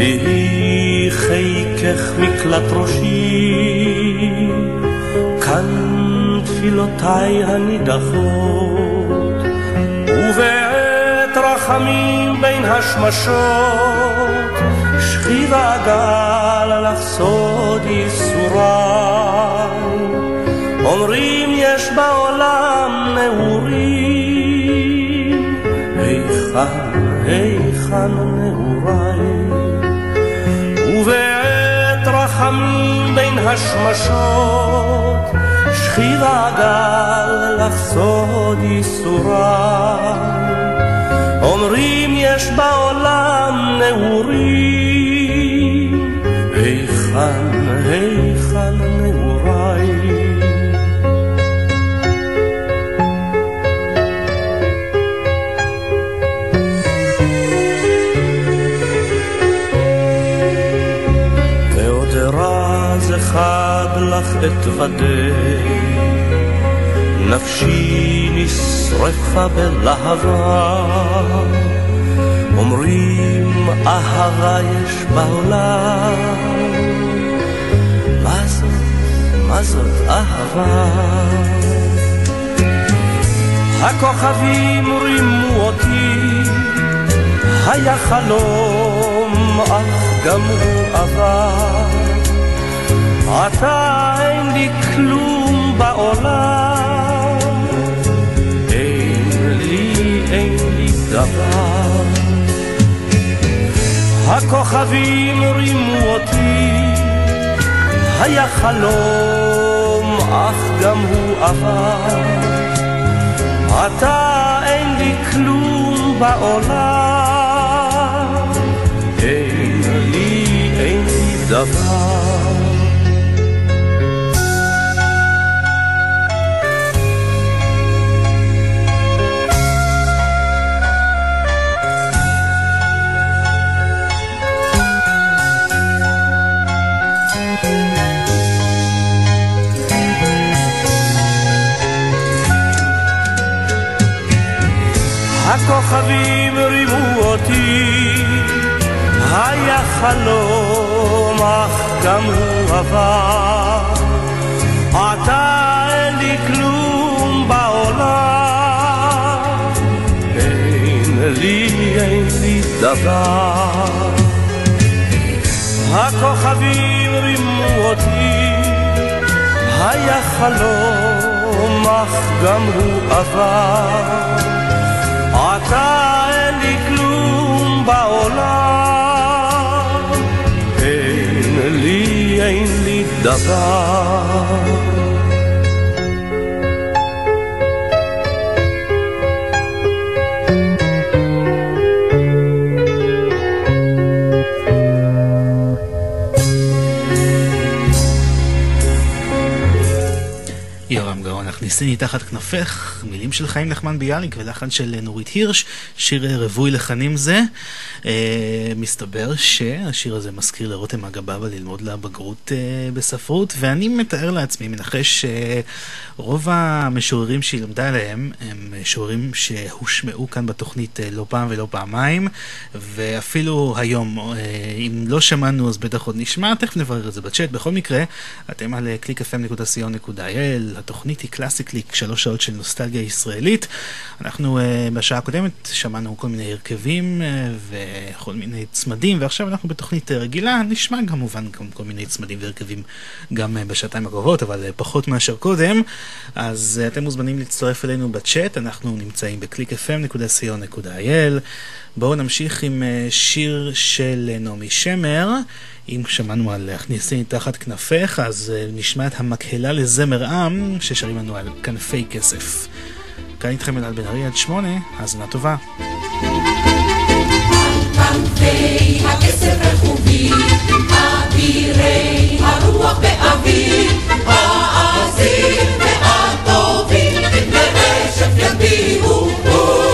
ויהי חיקך מקלט ראשי, כאן תפילותיי הנידחות, ובעת רחמים בין השמשות, שכיב הגל לך סוד ייסוריי. אומרים יש בעולם נעורים, היכן, היכן נעוריי? השמשות, שכיב הגל לך סוד ייסוריי. אומרים יש בעולם נעורים, לך אתוודה, נפשי נשרפה בלהבה. אומרים אהבה יש בעולם, מה זאת, מה זאת אהבה? הכוכבים רימו אותי, היה חלום, אך גם הוא עבר. אין לי כלום בעולם, אין לי, אין לי דבר. הכוכבים רימו אותי, היה חלום, אך גם הוא עבר. עתה אין לי כלום בעולם, אין לי, אין לי דבר. הכוכבים רימו אותי, חלום, אך גם הוא עבר. אתה אין לי כלום בעולם, אין לי, אין לי דבר. הכוכבים רימו אותי, היה חלום, אך גם הוא עבר. דבר. הכניסני תחת כנפך, מילים של חיים נחמן ביאליק ולחן של נורית הירש, שיר רווי לחנים זה. אה, מסתבר שהשיר הזה מזכיר לרותם אגבבה ללמוד לבגרות אה, בספרות, ואני מתאר לעצמי, מנחש שרוב המשוררים שהיא למדה עליהם הם משוררים שהושמעו כאן בתוכנית אה, לא פעם ולא פעמיים, ואפילו היום, אה, אם לא שמענו אז בטח עוד נשמע, תכף נברר את זה בצ'אט. בכל מקרה, אתם על www.clickfm.co.il, התוכנית היא קלאסי קליק, שלוש שעות של נוסטלגיה ישראלית. אנחנו בשעה הקודמת שמענו כל מיני הרכבים וכל מיני צמדים, ועכשיו אנחנו בתוכנית רגילה, נשמע כמובן גם כל מיני צמדים והרכבים גם בשעתיים הקרובות, אבל פחות מאשר קודם. אז אתם מוזמנים להצטרף אלינו בצ'אט, אנחנו נמצאים ב-clickfm.co.il. בואו נמשיך עם uh, שיר של uh, נעמי שמר. אם שמענו על להכניסי תחת כנפך, אז uh, נשמע את המקהלה לזמר עם, ששרים לנו על כנפי כסף. כאן איתכם אלעד בן ארי עד שמונה, האזנה טובה. כנפי הכסף והטובים, campeão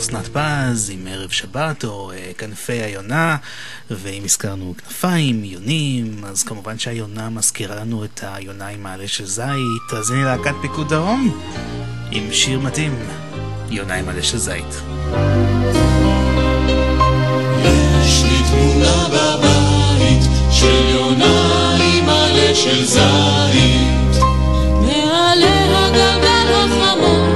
אסנת פז עם ערב שבת או אה, כנפי היונה ואם הזכרנו כנפיים, יונים, אז כמובן שהיונה מזכירה לנו את היונה עם מעלה של זית אז הנה להקת פיקוד דרום עם שיר מתאים, יונה עם מעלה של זית. של של זית. מעליה גלגל החמור,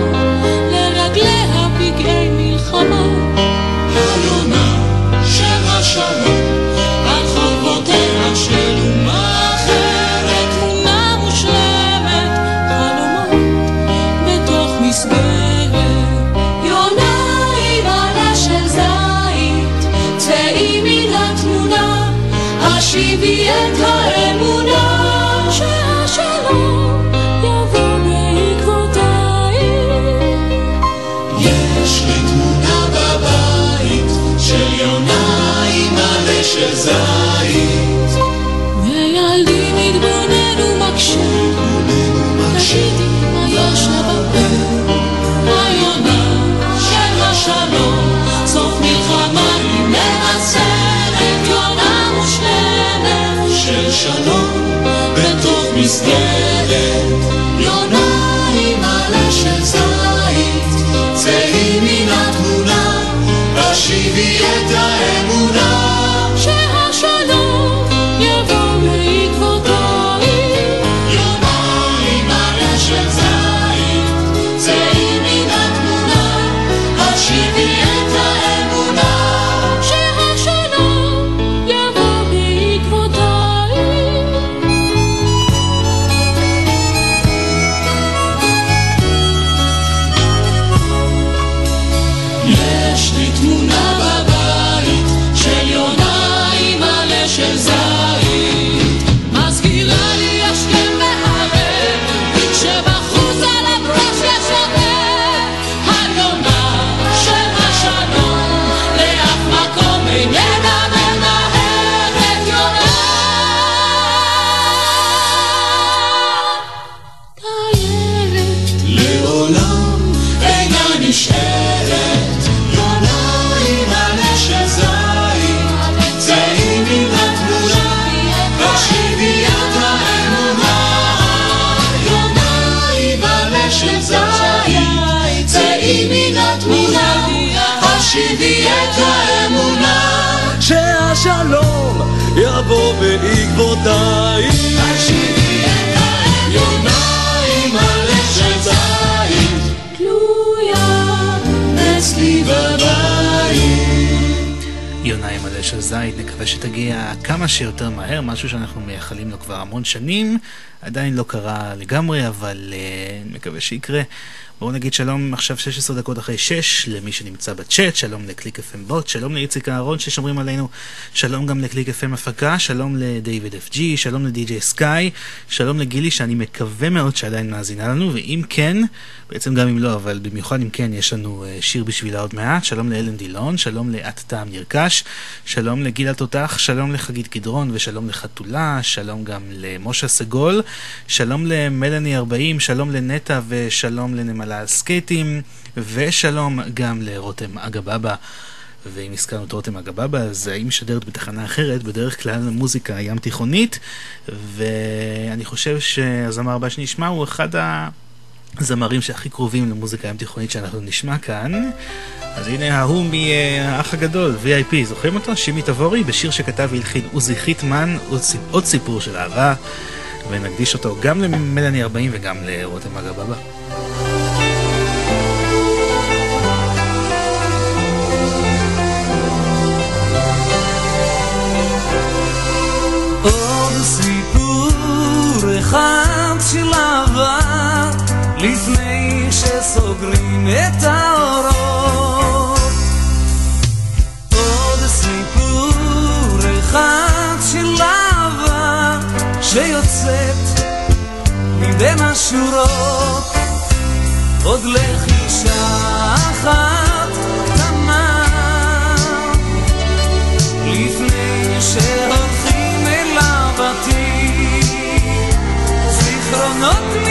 השיבי את האמונה. זית, נקווה שתגיע כמה שיותר מהר, משהו שאנחנו מייחלים לו כבר המון שנים, עדיין לא קרה לגמרי, אבל uh, מקווה שיקרה. בואו נגיד שלום עכשיו 16 דקות אחרי 6 למי שנמצא בצ'אט, שלום לקליק FM בוט, שלום לאיציק אהרון ששומרים עלינו, שלום גם לקליק FM הפקה, שלום לדיוויד FG, שלום לדי.ג'יי סקאי, שלום לגילי שאני מקווה מאוד שעדיין מאזינה לנו, ואם כן, בעצם גם אם לא, אבל במיוחד אם כן, יש לנו uh, שיר בשבילה עוד מעט, שלום לאלן דילון, שלום לאט טעם נרכש, שלום לגיל התותח, שלום לחגית גדרון ושלום לחתולה, שלום גם למשה סגול, שלום למלאני 40, שלום לנטע ושלום לנמלה על סקייטים, ושלום גם לרותם אגבאבא. ואם הזכרנו את רותם אגבאבא, אז היא משדרת בתחנה אחרת, בדרך כלל מוזיקה ים תיכונית, ואני חושב שהזמר הבא שנשמע הוא אחד הזמרים שהכי קרובים למוזיקה ים תיכונית שאנחנו נשמע כאן. אז הנה ההוא מהאח הגדול, VIP, זוכרים אותו? שימי תבורי, בשיר שכתב והלחין עוזי חיטמן, עוד סיפור של אהבה, ונקדיש אותו גם למלאני 40 וגם לרותם אגבאבא. אחד של אהבה לפני שסוגרים את האורות. עוד סיפור אחד של אהבה שיוצאת מבין השורות. עוד לחישה אחת קטנה. לפני שהולכים Not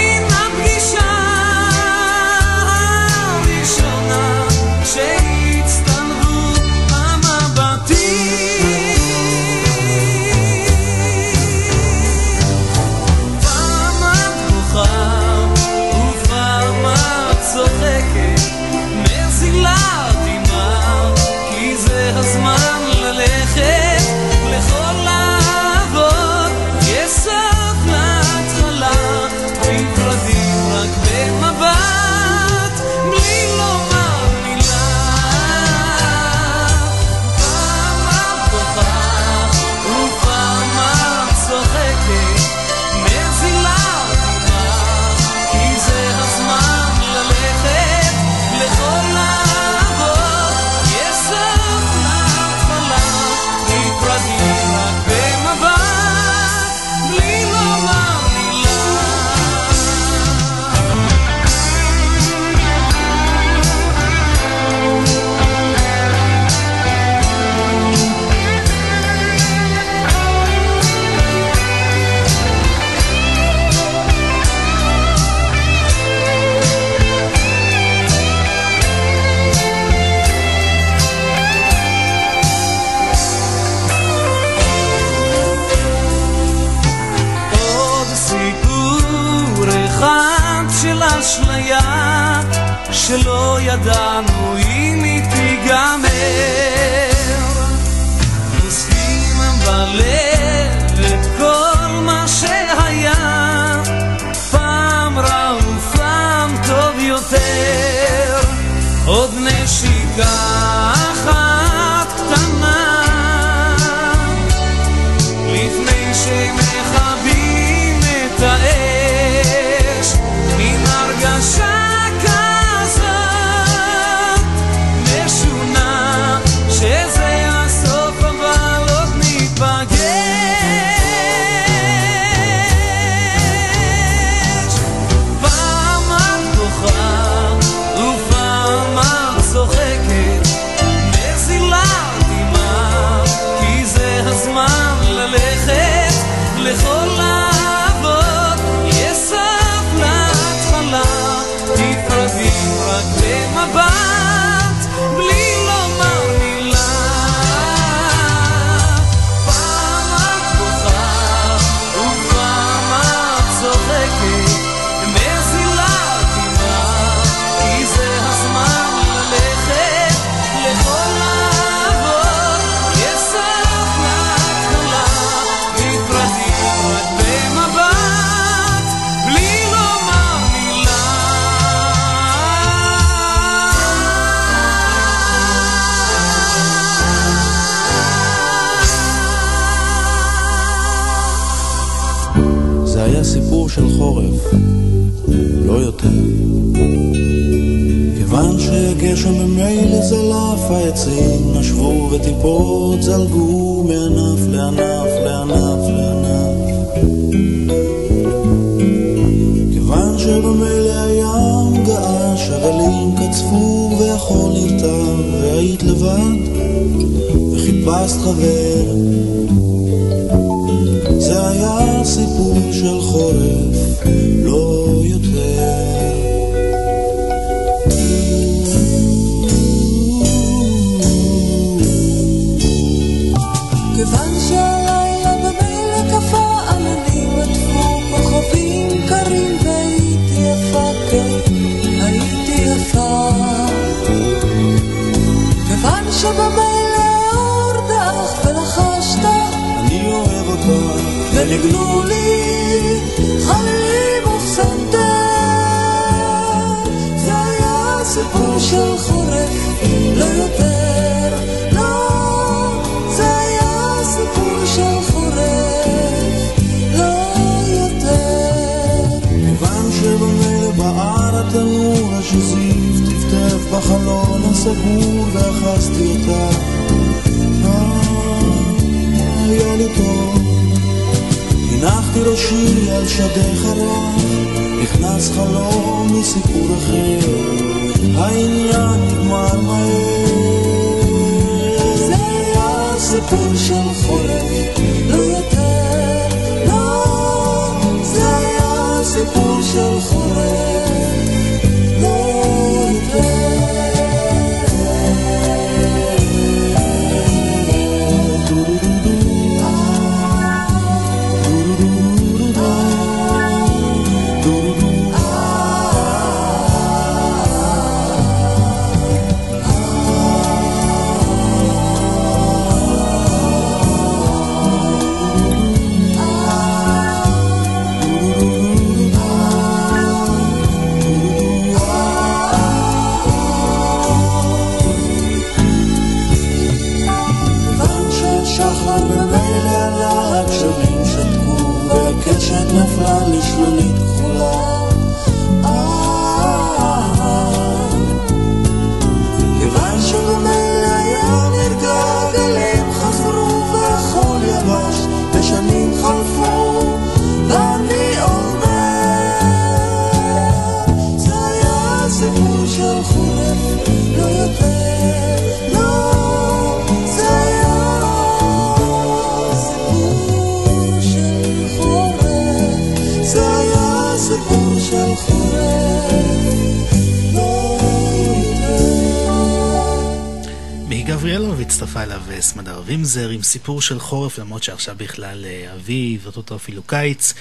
גבריאלוב הצטרפה אליו אה, סמדר וימזר עם סיפור של חורף, למרות שעכשיו בכלל אה, אביב, אוטוטו אפילו קיץ.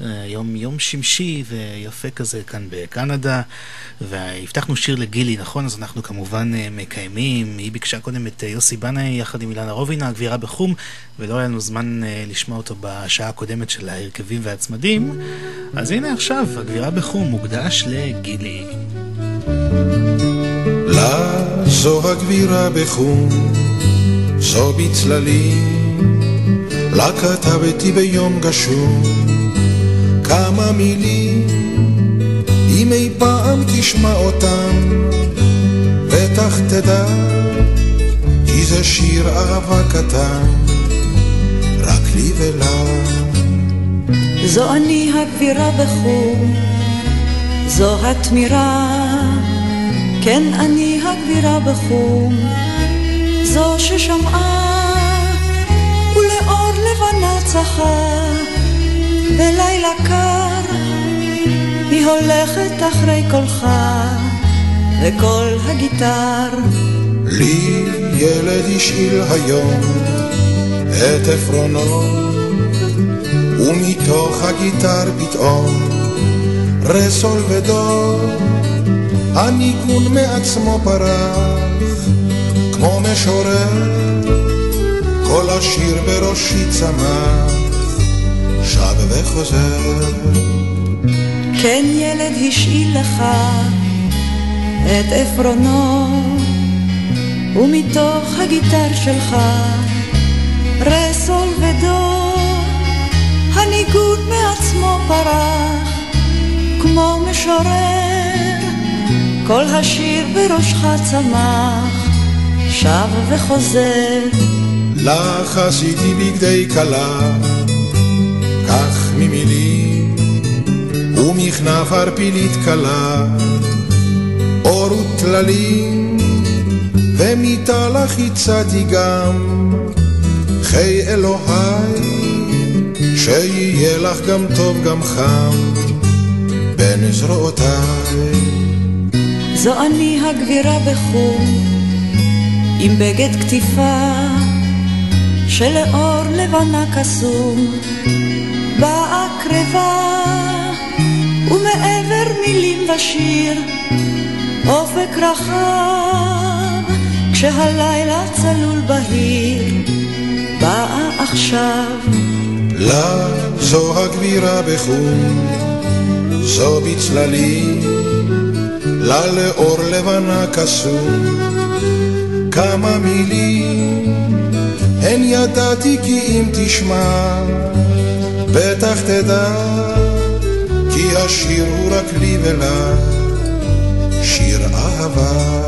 אה, יום, יום שמשי ויפה כזה כאן בקנדה. והבטחנו שיר לגילי, נכון? אז אנחנו כמובן אה, מקיימים, היא ביקשה קודם את אה, יוסי בנאי יחד עם אילנה רובינה, הגבירה בחום ולא היה לנו זמן לשמוע אותו בשעה הקודמת של ההרכבים והצמדים. אז הנה עכשיו, הגבירה בחום מוקדש לגילי. לה זו הגבירה בחום, זו בצללים, לה כתבתי ביום גשום כמה מילים, אם אי פעם תשמע אותם, בטח תדע, כי זה שיר אהבה קטן, רק לי ולה. זו אני הגבירה בחום, זו התמירה, כן אני הגבירה בחום, זו ששמעה ולאור לבנה צחה, בלילה קר היא הולכת אחרי קולך וקול הגיטר. לי ילד השאיל היום את עפרונו, ומתוך הגיטר פתאום רסול ודור, הניגון מעצמו פרח, כמו משורר, כל השיר בראשי צמח, שב וחוזר. כן ילד השאיל לך את עפרונו, ומתוך הגיטר שלך רסול ודו, הניגון מעצמו פרח, כמו משורר, כל השיר בראשך צמח, שב וחוזר. לך עשיתי בגדי כלה, כך ממילים, ומכנף ערפילית קלה, אור וטללים, ומיטה הצעתי גם, חיי אלוהי, שיהיה לך גם טוב גם חם, בין זרועותיי. זו אני הגבירה בחום, עם בגד כתיפה, שלאור לבנה קסום, באה קרבה, ומעבר מילים ושיר, אופק רחב, כשהלילה צלול בהיר, באה עכשיו. לה זו הגבירה בחום, זו בצללים, לה לאור לבנה קסום, כמה מילים, הן ידעתי כי אם תשמע, בטח תדע, כי השיר הוא רק לי ולה, שיר אהבה.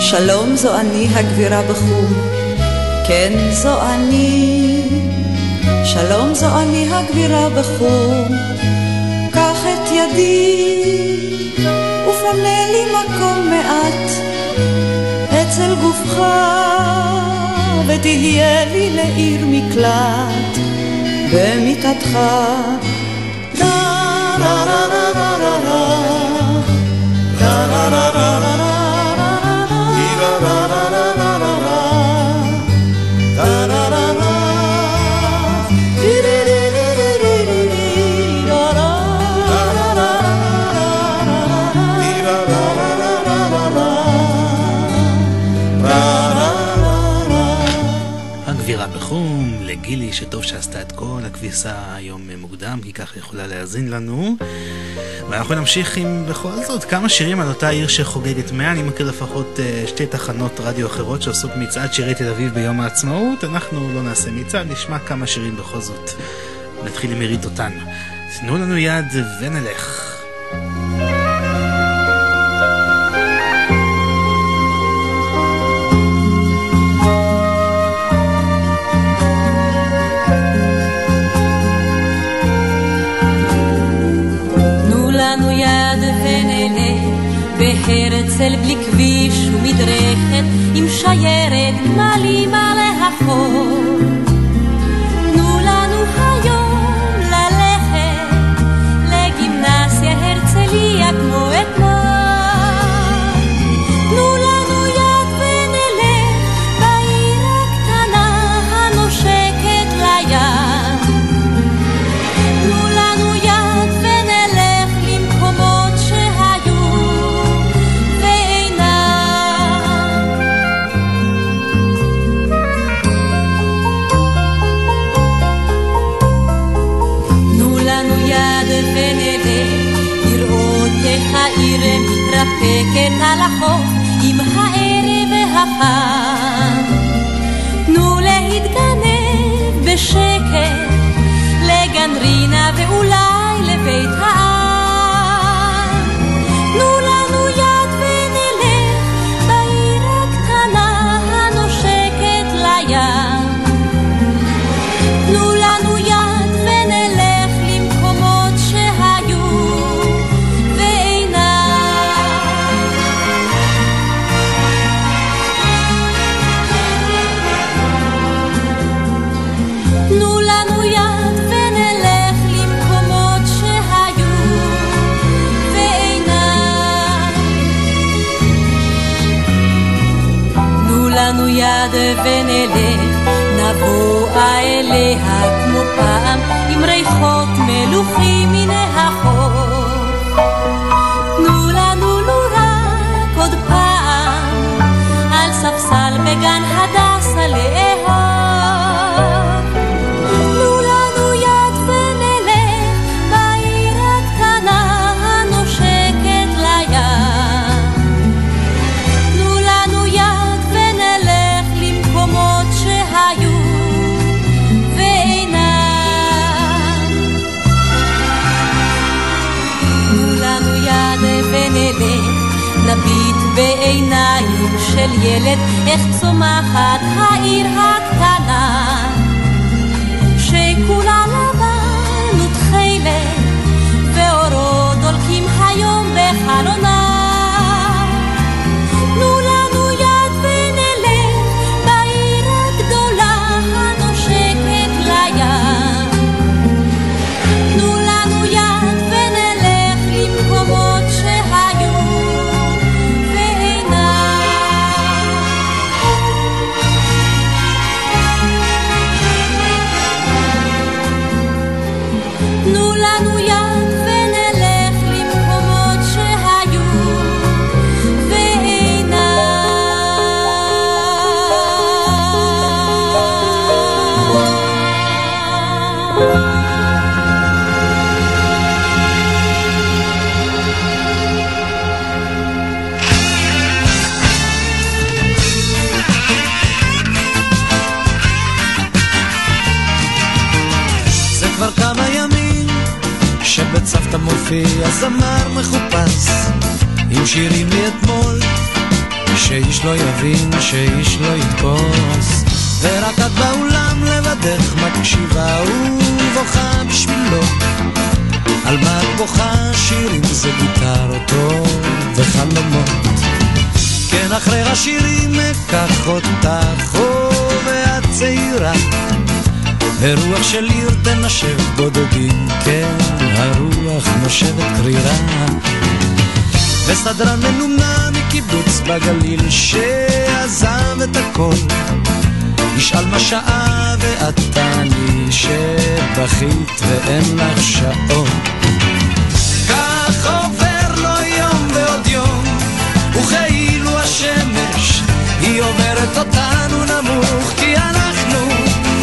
שלום זו אני הגבירה בחום, כן זו אני. שלום זו אני הגבירה בחום, קח את ידי ופנה לי מקום מעט אצל גופך, ותהיה לי לעיר מקלט במיטתך. גילי, שטוב שעשתה את כל הכביסה היום מוקדם, כי ככה יכולה להאזין לנו. ואנחנו נמשיך עם בכל זאת כמה שירים על אותה עיר שחוגגת 100. אני מכיר לפחות uh, שתי תחנות רדיו אחרות שעושות מצעד שירי תל אביב ביום העצמאות. אנחנו לא נעשה מצעד, נשמע כמה שירים בכל זאת. נתחיל עם עירית אותן. תנו לנו יד ונלך. הרצל בלי כביש ומדרכת, עם שיירת גמלים מתרפקת על החוף עם הערב החם. ונלך, נבוא אליה כמו פעם, עם ריחות מלוכים מן החוף. תנו לנו לו רק עוד פעם, על ספסל בגן הדסה בעיניים של ילד, איך צומחת העיר הקטנה. בצוותא מופיע זמר מחופש עם שירים מאתמול. שאיש לא יבין, שאיש לא יתפוס. ורק את באולם לבדך מקשיבה ובוכה בשבילו. על מה את בוכה? שירים זה גיטרתו וחלומות. כן אחרי השירים אקח אותך, או ואת צעירה. ורוח של עיר תנשב בודדים, כן, הרוח נושבת קרירה. וסדרן מנומנם מקיבוץ בגליל שעזב את הכל. ישאל מה שעה ואת תעני שבכית ואין לך שעון כך עובר לו יום ועוד יום וכאילו השמש היא עוברת אותנו נמוך כי אנחנו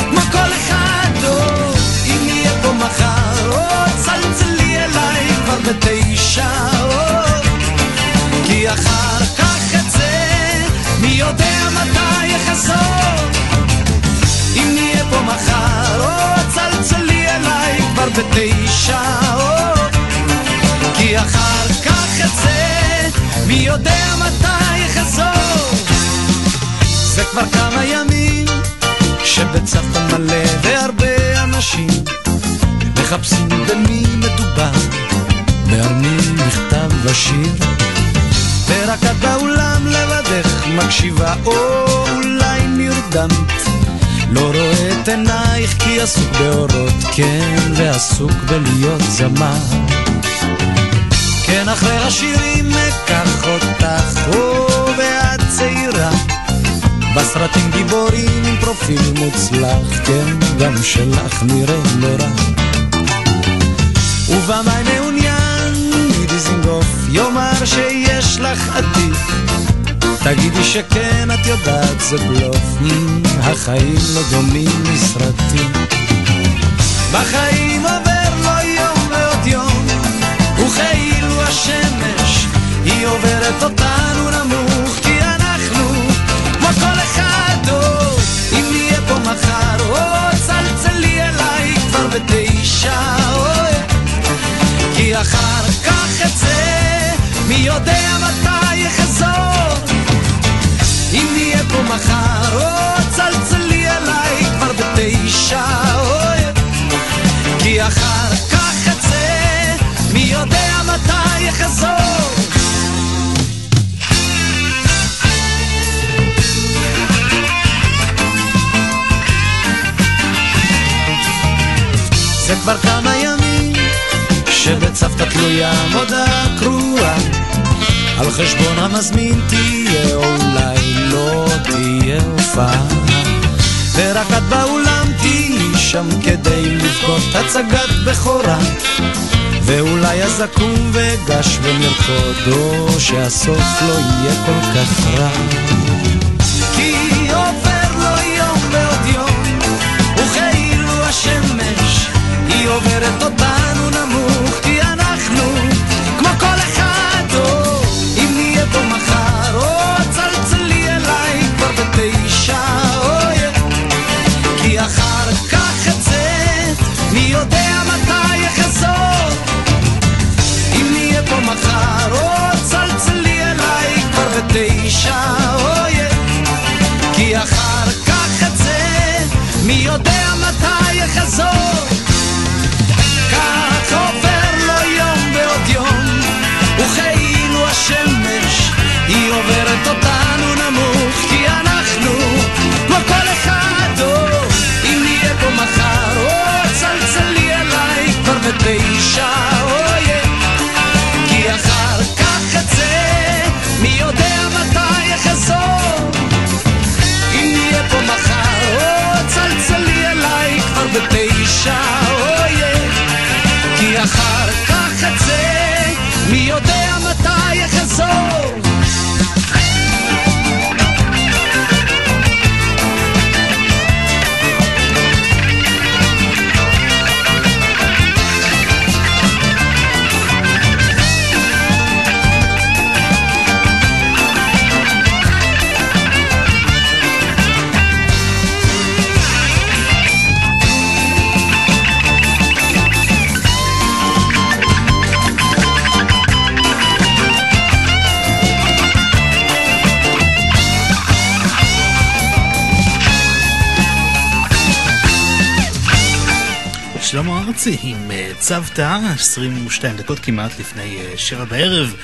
כמו כל אחד טוב אם נהיה פה מחר או או. כי אחר כך את זה מי יודע מתי יחזור. אם נהיה פה מחר או צלצלי אליי כבר בתשע כי אחר כך את זה מי יודע מתי יחזור. זה כבר כמה ימים שבצוותא מלא והרבה אנשים מחפשים במי מדובר ועל מי נכתב בשיר. ורק את באולם לבדך מקשיבה או אולי נרדמת. לא רואה את עינייך כי עסוק באורות כן ועסוק בלהיות זמר. כן אחרי השירים אקח אותך או ואת צעירה. בסרטים גיבורים עם פרופיל מוצלח כן גם שלך נראה לא רע שיש לך עתיד. תגידי שכן את יודעת זה בלוף החיים לא דומים לסרטים בחיים עובר לו יום ועוד יום וכאילו השמש היא עוברת אותנו נמוך כי אנחנו כמו כל אחד טוב אם נהיה פה מחר או צלצלי אליי כבר בתשע אוי. כי אחר כך זה מי יודע מתי יחזור? אם נהיה פה מחר או צלצלי אליי כבר בתשע אוי. כי אחר כך זה מי יודע מתי יחזור? זה כבר כמה ימים שבצוותא תלויה מודעה קרואה על חשבון המזמין תהיה או אולי לא תהיה הופעה. ורק את באולם תהיי שם כדי לבכות הצגת בכורה. ואולי אז אקום ואגש ונרקוד או שהסוף לא יהיה כל כך רע. כי עובר לו יום ועוד יום וכאילו השמש היא עוברת אותנו ארצי עם אה, צוותא, 22 דקות כמעט לפני אה, שבע בערב.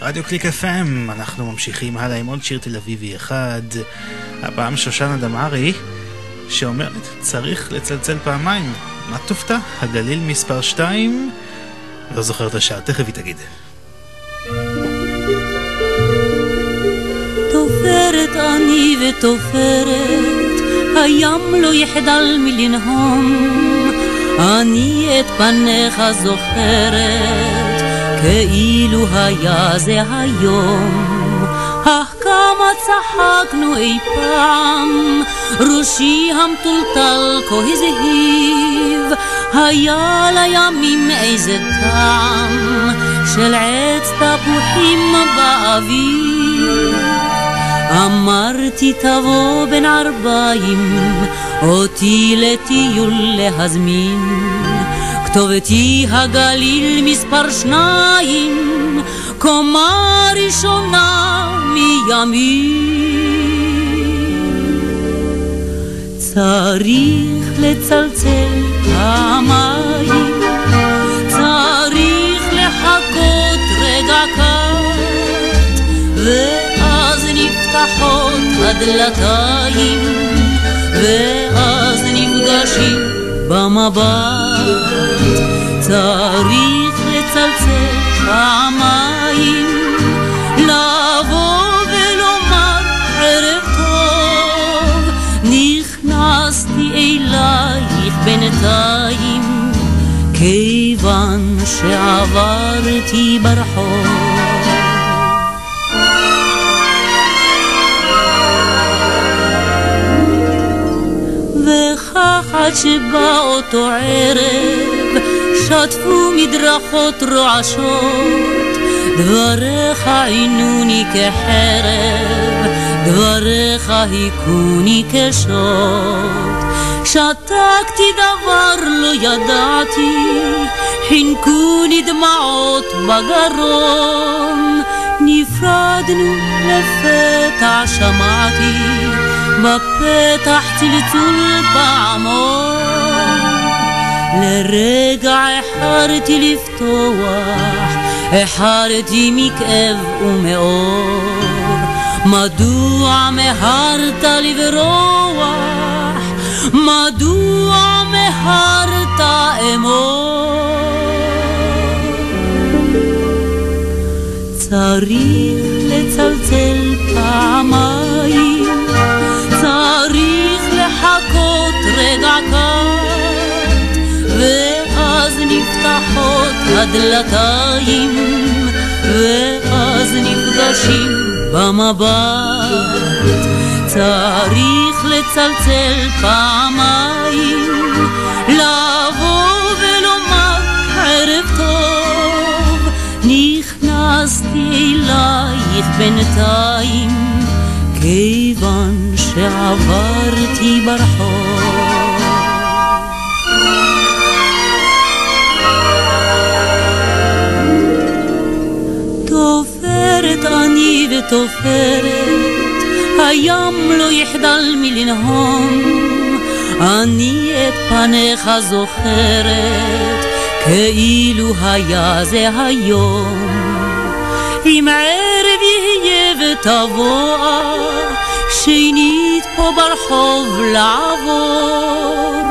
רדיו קליק FM, אנחנו ממשיכים הלאה עם עוד שיר תל אביבי אחד. הפעם שושנה דמארי, שאומרת, צריך לצלצל פעמיים. מה תופתע? הגליל מספר 2? לא זוכר את השעה, תכף היא תגיד. תופרת אני ותופרת, הים לא יחדל מלנהום, אני את פניך זוכרת, כאילו היה זה היום. אך כמה צחקנו אי פעם, ראשי המטולטל כה הזהיב, היה לימים איזה טעם של עץ תפוחים באוויר. אמרתי תבוא בין ערביים, אותי לטיול להזמין. כתובתי הגליל מספר שניים, קומה ראשונה מימין. צריך לצלצל פעמיים, צריך לחכות רגע קט, ואז נפתחות הדלתיים, ואז נפגשים במבט. צריך לצלצל פעמיים, לבוא ולומר ערב טוב, נכנסתי אלייך בינתיים, כיוון שעברתי ברחוב. עד שבא אותו ערב, שטפו מדרכות רועשות, דבריך עינוני כחרב, דבריך היכוני כשוט. שתקתי דבר לא ידעתי, חינקוני דמעות בגרון, נפרדנו לפתע שמעתי, בפתח צלצול פעמון. לרגע החרתי לפתוח, החרתי מכאב ומאור. מדוע מהרת לברוח? מדוע מהרת אמור? צריך לצלצל פעמיים, הדלתיים, ואז נפגשים במבט. צריך לצלצל פעמיים, לבוא ולומר ערב טוב, נכנסתי אלייך בינתיים, כיוון שעברתי ברחוב. ותופרת, הים לא יחדל מלנהום, אני את פניך זוכרת, כאילו היה זה היום. אם ערב יהיה ותבוא, שנית פה ברחוב לעבור,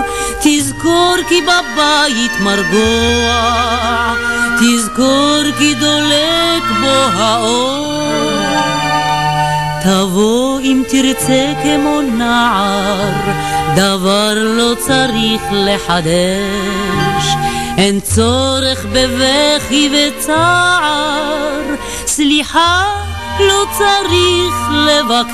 תזכור כי בבית מרגוע, תזכור כי דולק בו האור. תבוא אם תרצה כמו נער, דבר לא צריך לחדש. אין צורך בבכי וצער, סליחה לא צריך לבקש.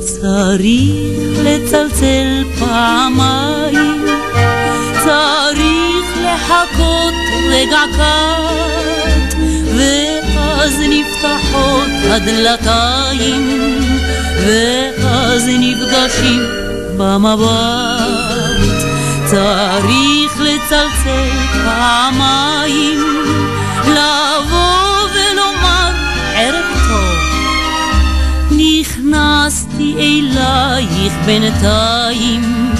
צריך לצלצל פעמיים, צריך לחכות רגע קט, ואז נפתחות הדלתיים, ואז נפגשים במבט. צריך לצלצל פעמיים, לבוא ולומר ערב טוב. נכנסתי אלייך בינתיים,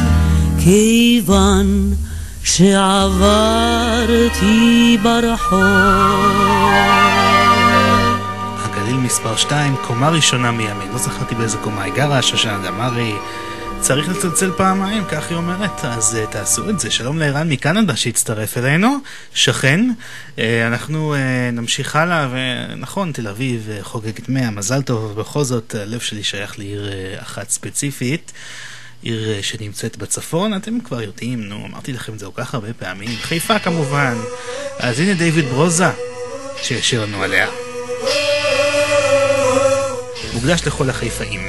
כיוון שעברתי ברחוב. מספר 2, קומה ראשונה מימין, לא זכרתי באיזה קומה היא גרה, שושנה דמארי. צריך לצלצל פעמיים, כך היא אומרת, אז uh, תעשו את זה. שלום לערן מקנדה שהצטרף אלינו, שכן. Uh, אנחנו uh, נמשיך הלאה, ונכון, תל אביב uh, חוגגת 100, מזל טוב, ובכל זאת הלב שלי שייך לעיר uh, אחת ספציפית. עיר שנמצאת בצפון, אתם כבר יודעים, נו, אמרתי לכם את זה כל כך הרבה פעמים. חיפה כמובן. אז הנה דיוויד ברוזה, שישיר לנו עליה. מוקדש לכל החיפאים.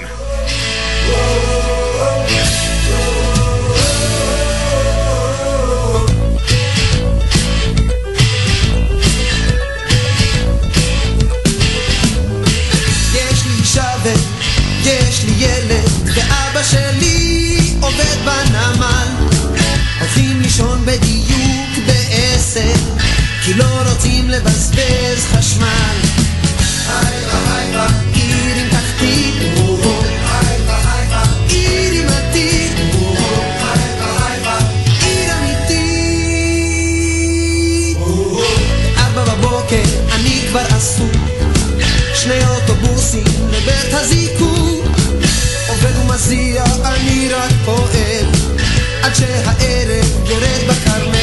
יש לי ילד ואבא שלי עובד בנמל הולכים לישון בדיוק בעשר כי לא רוצים לבזבז חשמל עיר עם אוטובוסים לבית הזיקוק. עובד ומזיע אני רק פועל עד שהערב יורד בכרמל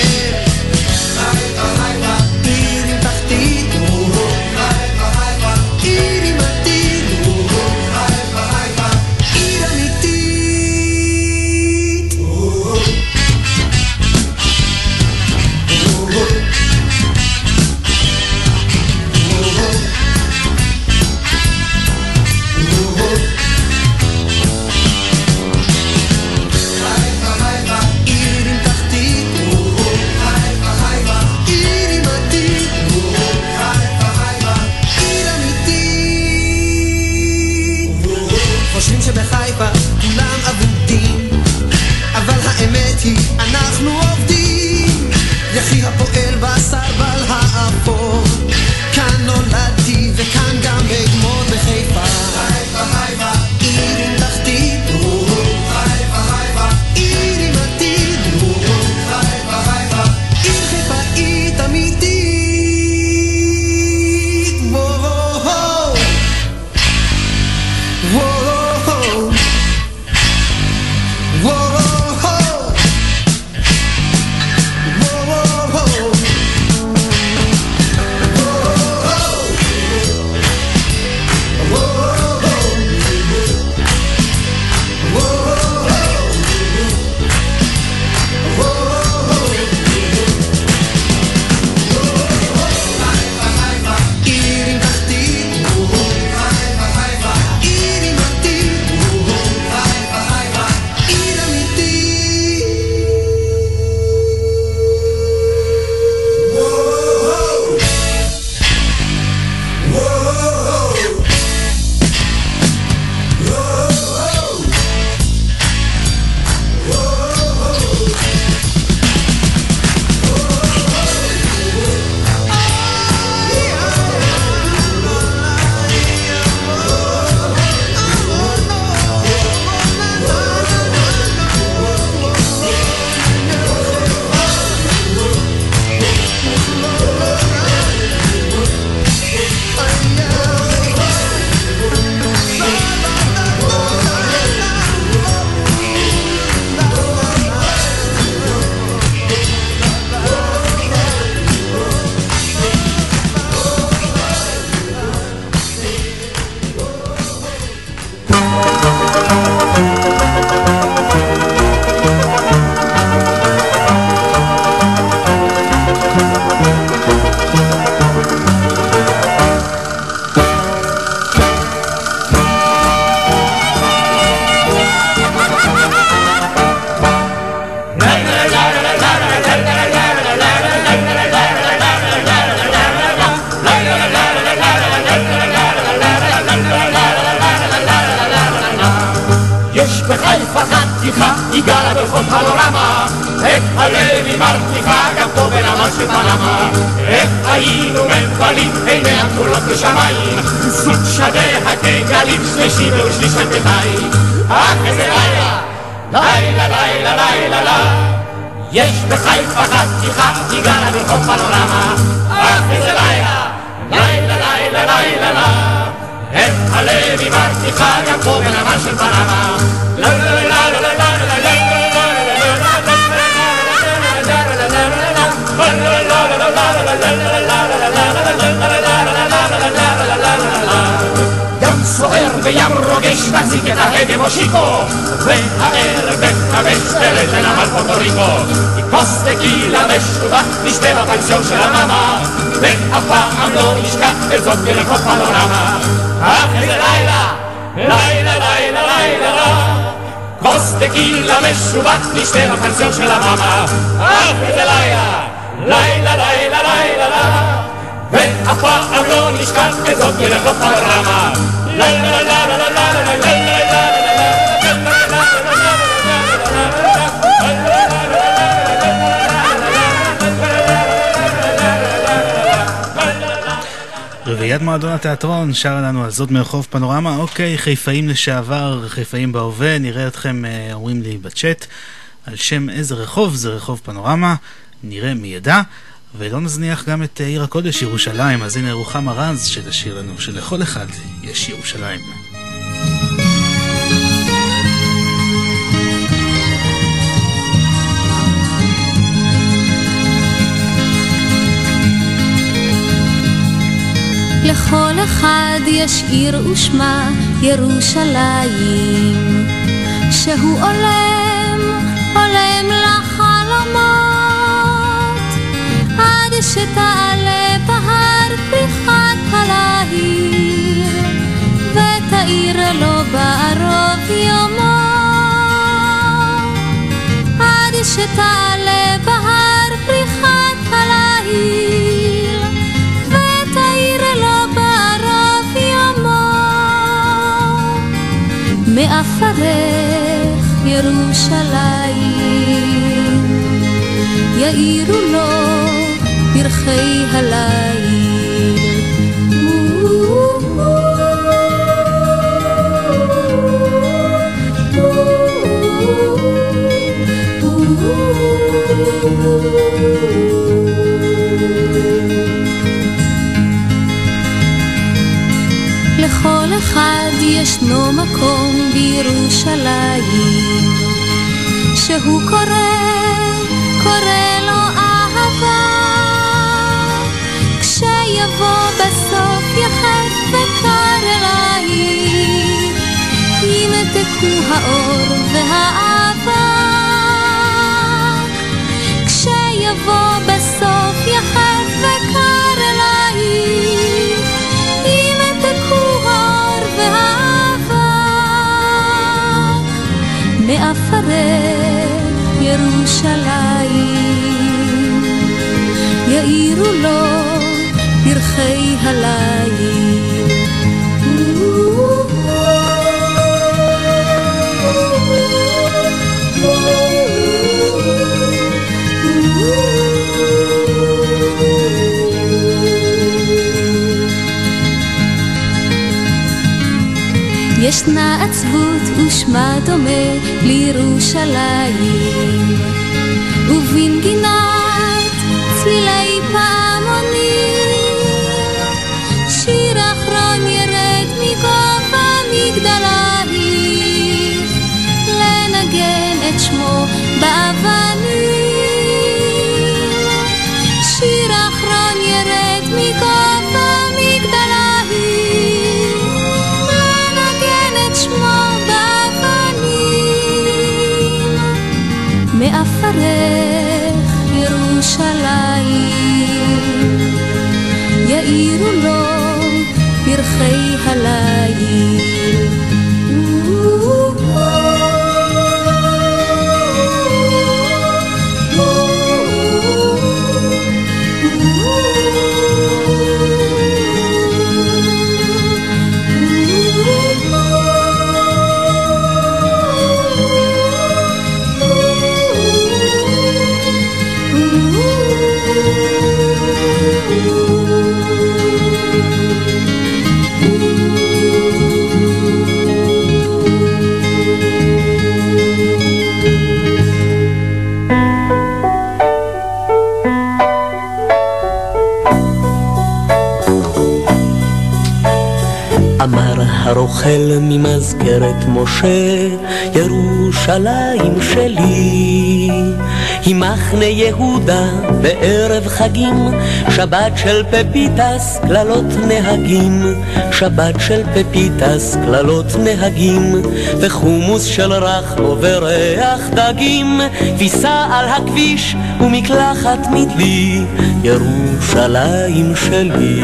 התיאטרון שרה לנו על זאת מרחוב פנורמה. אוקיי, חיפאים לשעבר, חיפאים בהווה, נראה אתכם אה, אומרים לי בצ'אט על שם איזה רחוב זה רחוב פנורמה, נראה מי ידע. ולא נזניח גם את אה, עיר הקודש ירושלים, אז הנה רוחמה רז שתשאיר לנו שלכל אחד יש ירושלים. לכל אחד יש עיר ושמה ירושלים, שהוא עולם, עולם לחלומות, עד שתעלה בהר פריחת הלהיר, ותאיר לו בערוב יומו, עד שתעלה מעפרך ירושלים. יאירו לו פרחי הליל. לכל אחד ישנו מקום בירושלים שהוא קורא, קורא לו אהבה. כשיבוא בסוף יחד וקר אלייך ימתקו האור והאבק מעפרך ירושלים יאירו לו פרחי הליל ישנה עצבות ושמה דומה לירושלים. ובנגינת מעפרך ירושלים. יאירו לו פרחי הליל הרוכל ממזכרת משה, ירושלים שלי. היא מחנה יהודה בערב חגים, שבת של פפיטס, קללות נהגים. שבת של פפיטס, קללות נהגים, וחומוס של רחמו וריח דגים. כביסה על הכביש ומקלחת מדלי, ירושלים שלי.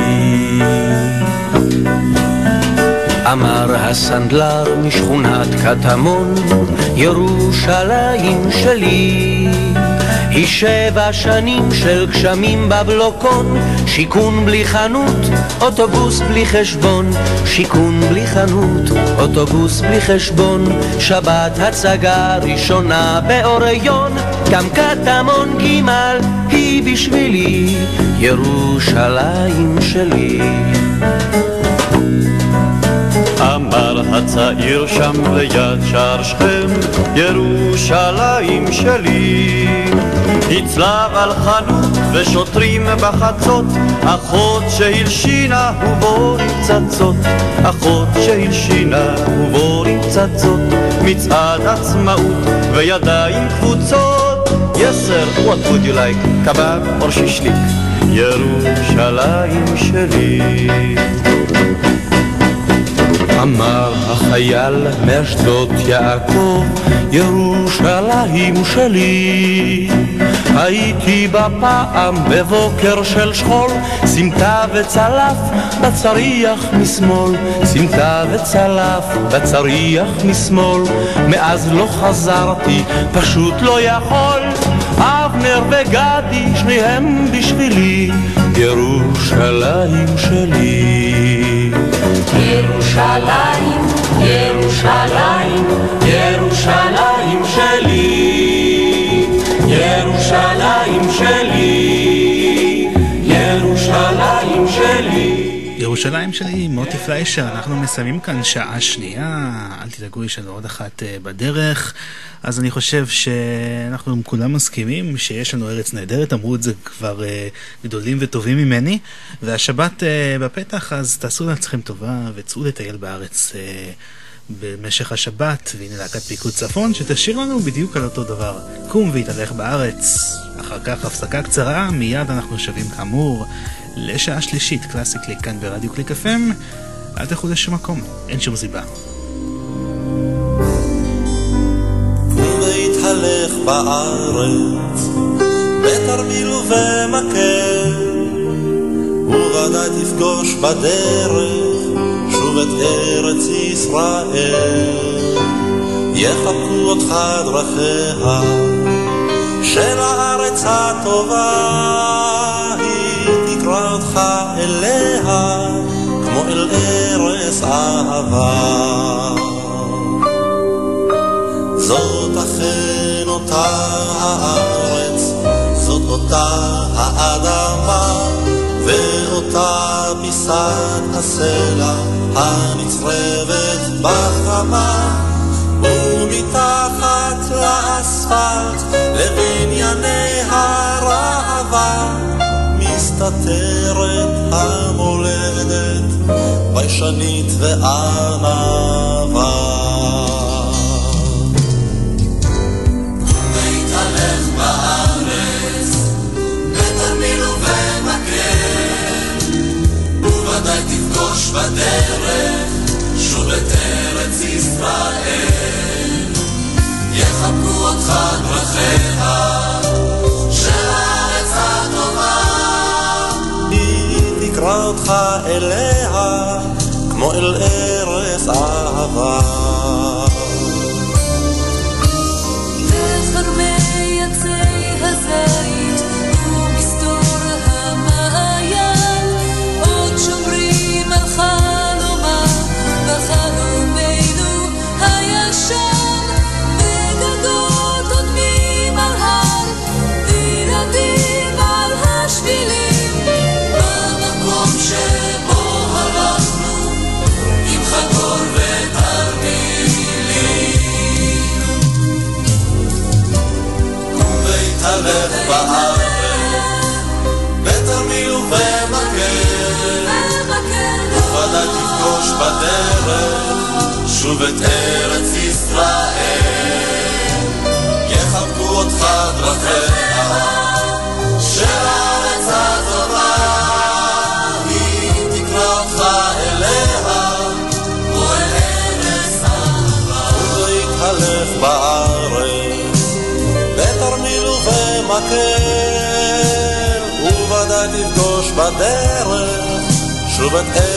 אמר הסנדלר משכונת קטמון, ירושלים שלי. היא שבע שנים של גשמים בבלוקון, שיכון בלי חנות, אוטובוס בלי חשבון, שיכון בלי חנות, אוטובוס בלי חשבון, שבת הצגה ראשונה באוריון, גם קטמון ג' היא בשבילי, ירושלים שלי. הצעיר שם ליד שער שכם, ירושלים שלי. הצלב על חנות ושוטרים בחצות, אחות שהלשינה ובו פצצות, אחות שהלשינה ובו פצצות, מצעד עצמאות וידיים קבוצות. Yes sir, what would you like? קבב או שישליק? ירושלים שלי. אמר החייל מאשדות יעקב, ירושלים שלי. הייתי בה פעם בבוקר של שכול, סמטה וצלף בצריח משמאל, סמטה וצלף בצריח משמאל. מאז לא חזרתי, פשוט לא יכול. אבנר וגדי, שניהם בשבילי, ירושלים שלי. ירושלים, ירושלים, ירושלים שלי, ירושלים שלי, ירושלים שלי. ירושלים שלי, מוטי פליישר, אנחנו מסיימים כאן שעה שנייה, אל תדאגו, יש לנו עוד אחת אה, בדרך. אז אני חושב שאנחנו כולם מסכימים שיש לנו ארץ נהדרת, אמרו את זה כבר uh, גדולים וטובים ממני, והשבת uh, בפתח, אז תעשו לעצמכם טובה וצאו לטייל בארץ. במשך השבת, והנה להקת פיקוד צפון, שתשיר לנו בדיוק על אותו דבר. קום והתהלך בארץ. אחר כך הפסקה קצרה, מיד אנחנו שבים כאמור לשעה שלישית, קלאסי קליק כאן ברדיו קליק FM. אל תלכו לשום מקום, אין שום סיבה. יחבקו אותך דרכיה של הארץ הטובה, אותך אליה כמו אל ארץ אהבה. זאת אכן אותה הארץ, זאת אותה האדמה, ואותה פיסת הסלע הנצרבת בחמה, ומתחת לאספלט לבנייני הראווה, מסתתרת המולדת, ביישנית וענווה. בדרך, שוב את ארץ ישראל. יחבקו אותך דרכיה היא תקרא אותך אליה כמו אל ארץ אהבה. שוב את ארץ ישראל, יחבקו אותך דרכיה, של הארץ הטובה, היא תקרא אותך אליה, כמו אל ארץ אהבה. ולהתהלך בארץ, בתרמיל ובמקל, ובוודאי תפגוש בדרך, שוב את ארץ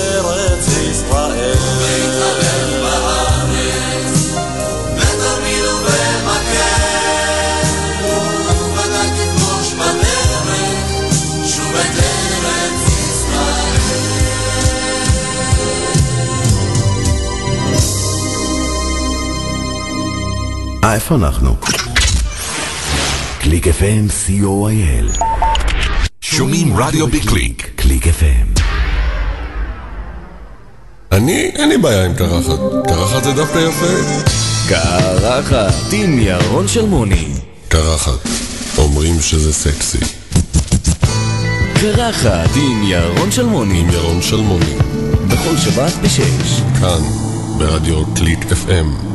איפה אנחנו? קליק FM co.il שומעים רדיו בקליק. קליק FM. אני, אין לי בעיה עם קרחת. קרחת זה דווקא יפה. קרחת עם ירון שלמוני. קרחת. אומרים שזה סקסי. קרחת עם ירון שלמוני. עם ירון שלמוני. בכל שבת בשש. כאן, ברדיו קליק FM.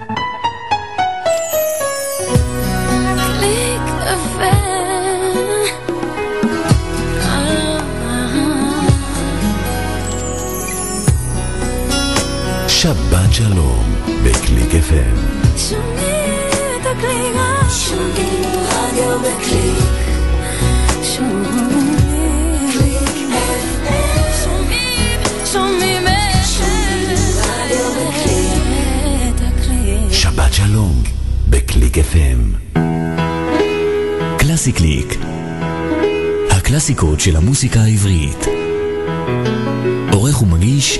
שבת שלום בקליק FM שומעים את הקליק, שומעים רדיו בקליק, שומעים שומעים, שומעים רדיו בקליק, את הקליק. שבת שלום בקליק FM קלאסי קליק הקלאסיקות של המוסיקה העברית. עורך ומגיש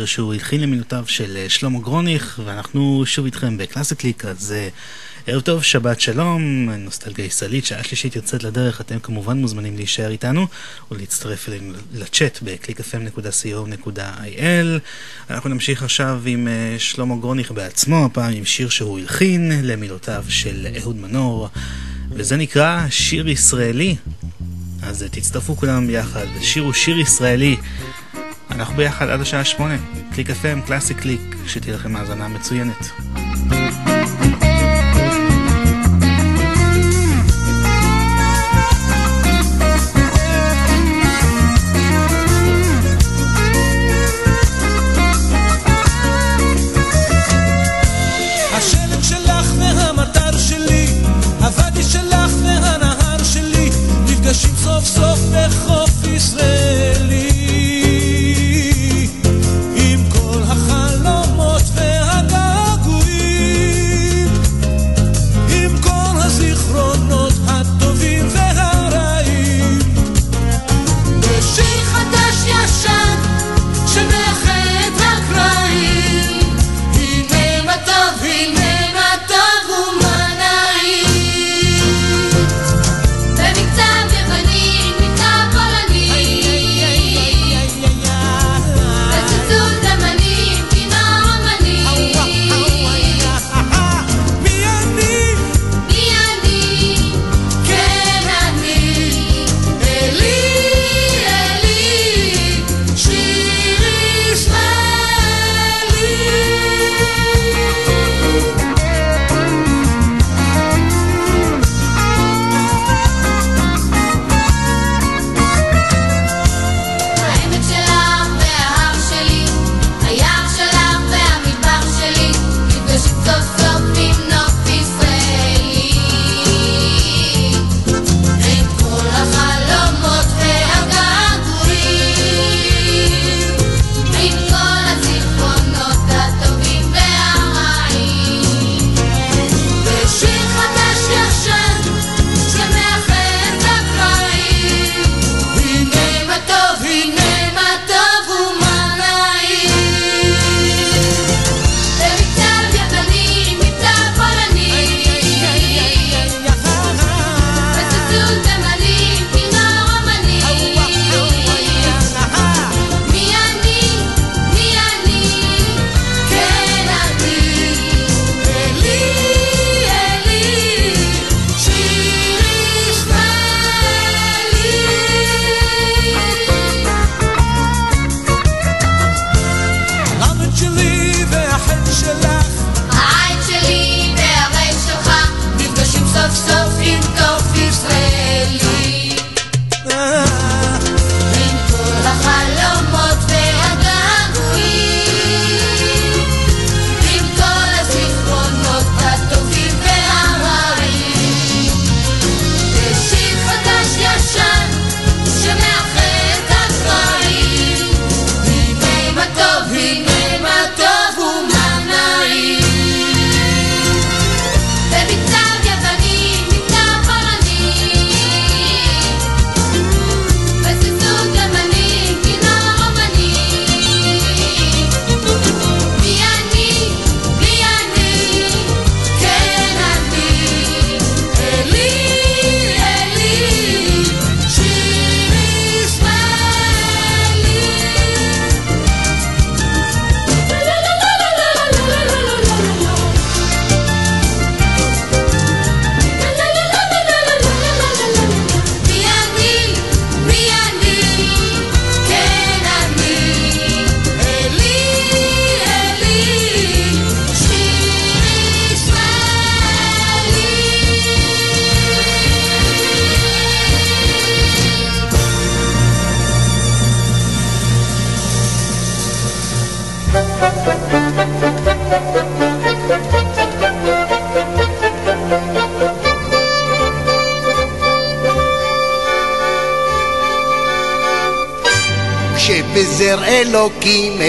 שיר שהוא הלחין למילותיו של אה, שלמה גרוניך, ואנחנו שוב איתכם בקלאסי קליק, אז אה, ערב טוב, שבת שלום, נוסטלגיה ישראלית, שעה שלישית יוצאת לדרך, אתם כמובן מוזמנים להישאר איתנו ולהצטרף אלינו לצ'אט ב-clickfm.co.il. אנחנו נמשיך עכשיו עם אה, שלמה גרוניך בעצמו, הפעם עם שיר שהוא הלחין למילותיו של אהוד מנור, וזה נקרא שיר ישראלי. אז תצטרפו כולם יחד, שיר הוא שיר ישראלי. אנחנו ביחד עד השעה שמונה. קליק FM, קלאסי קליק, שתהיה לכם האזנה מצוינת.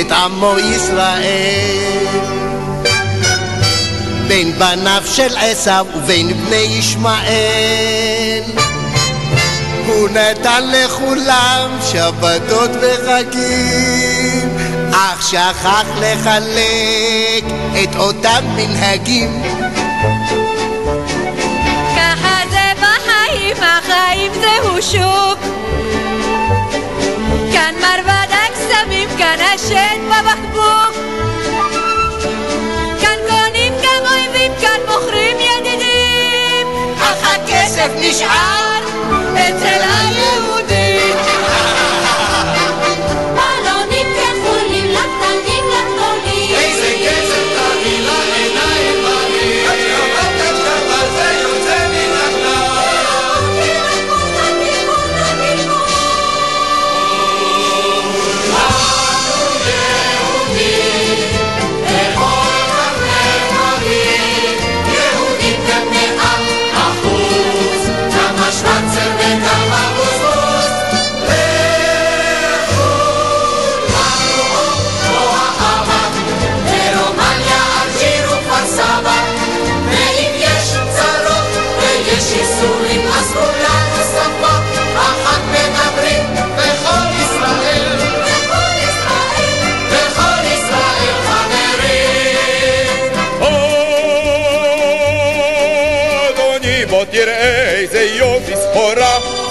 את עמו ישראל. בין בניו של עשיו ובין בני ישמעאל. הוא נתן לכולם שבתות וחגים, אך שכח לחלק את אותם מנהגים. ככה זה בחיים, החיים זהו שוק. כאן הקסמים, כאן השד בבקבוק. כאן קונים גם אויבים, כאן מוכרים ידידים. אך הכסף נשאר אצל היהודים.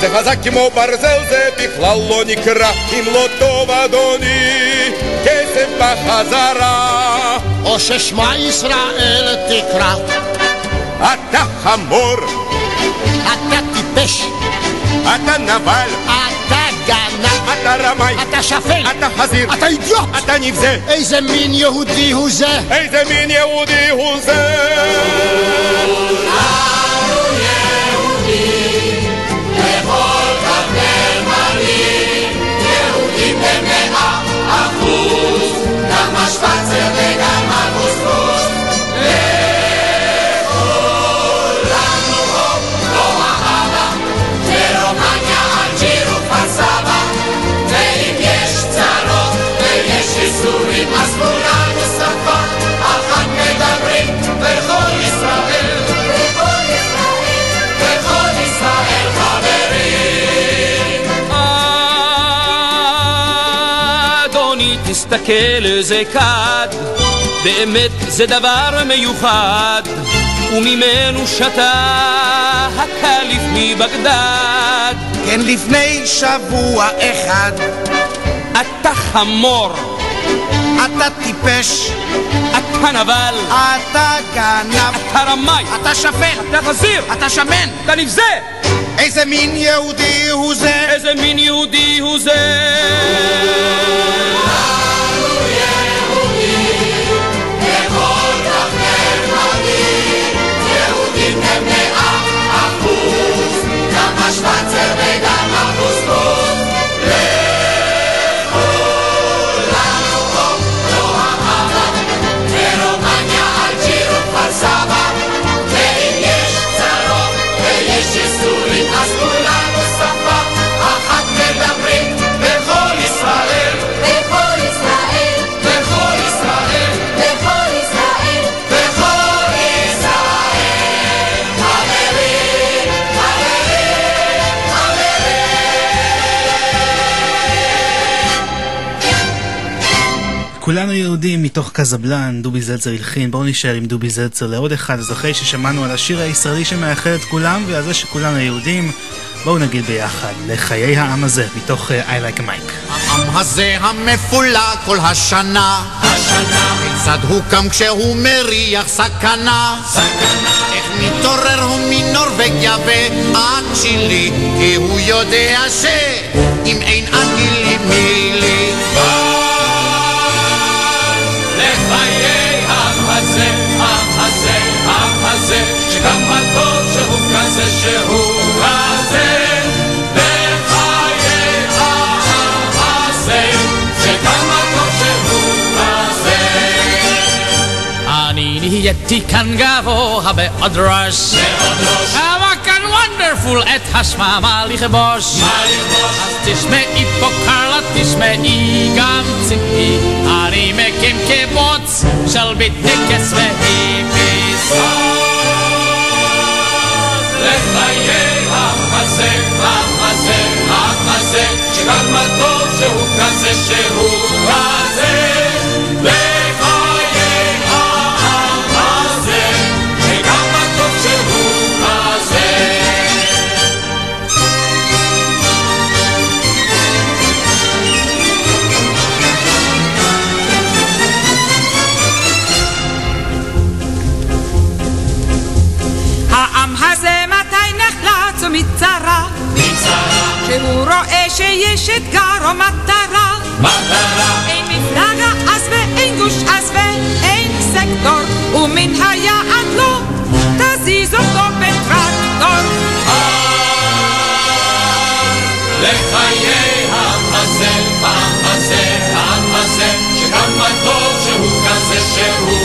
זה חזק כמו ברזל זה בכלל לא נקרא אם לא טוב אדוני כסף בחזרה או ששמע ישראל תקרא אתה חמור אתה טיפש אתה נבל אתה גנב אתה רמאי אתה שפל אתה חזיר אתה אידיוט אתה נבזה איזה מין יהודי הוא זה איזה מין יהודי הוא זה תסתכל איזה כד, באמת זה דבר מיוחד, וממנו שתה הקליף מבגדד. כן לפני שבוע אחד אתה חמור, אתה טיפש. אתה נבל, אתה גנב. אתה רמאי, אתה שפל. אתה חזיר, אתה שמן. אתה נבזה! איזה מין יהודי הוא זה? איזה מין יהודי הוא זה! גם השפצר וגם יהודים מתוך קזבלן, דובי זלצר הלחין, בואו נשאר עם דובי זלצר לעוד אחד, אז אחרי ששמענו על השיר הישראלי שמאחד את כולם ועל זה שכולנו יהודים, בואו נגיד ביחד, לחיי העם הזה, מתוך uh, I Like Mike. העם הזה המפולג כל השנה. השנה. כיצד הוא קם כשהוא מריח סכנה? סכנה. איך מתעורר הוא מנורבגיה ועד צ'ילי כי הוא יודע שאם אין אני לי אני נהייתי כאן גבוה מאוד ראש, אבל כאן וונדרפול את השמע מה לכבוש. אז תשמעי פה קרלה, תשמעי גם ציפי, אני מקים קיבוץ של ביטיקס והיפיס. לחיי המחזה, המחזה, המחזה, שכמה טוב שהוא כזה, שהוא כזה. שיש אתגר או מטרה. מטרה. אין מפלגה אז ואין גוש אז ואין סקטור, ומן היעד לא תזיז אותו בטרקטור. לחיי המחזה, המחזה, המחזה, שכמה טוב שהוא כזה, שהוא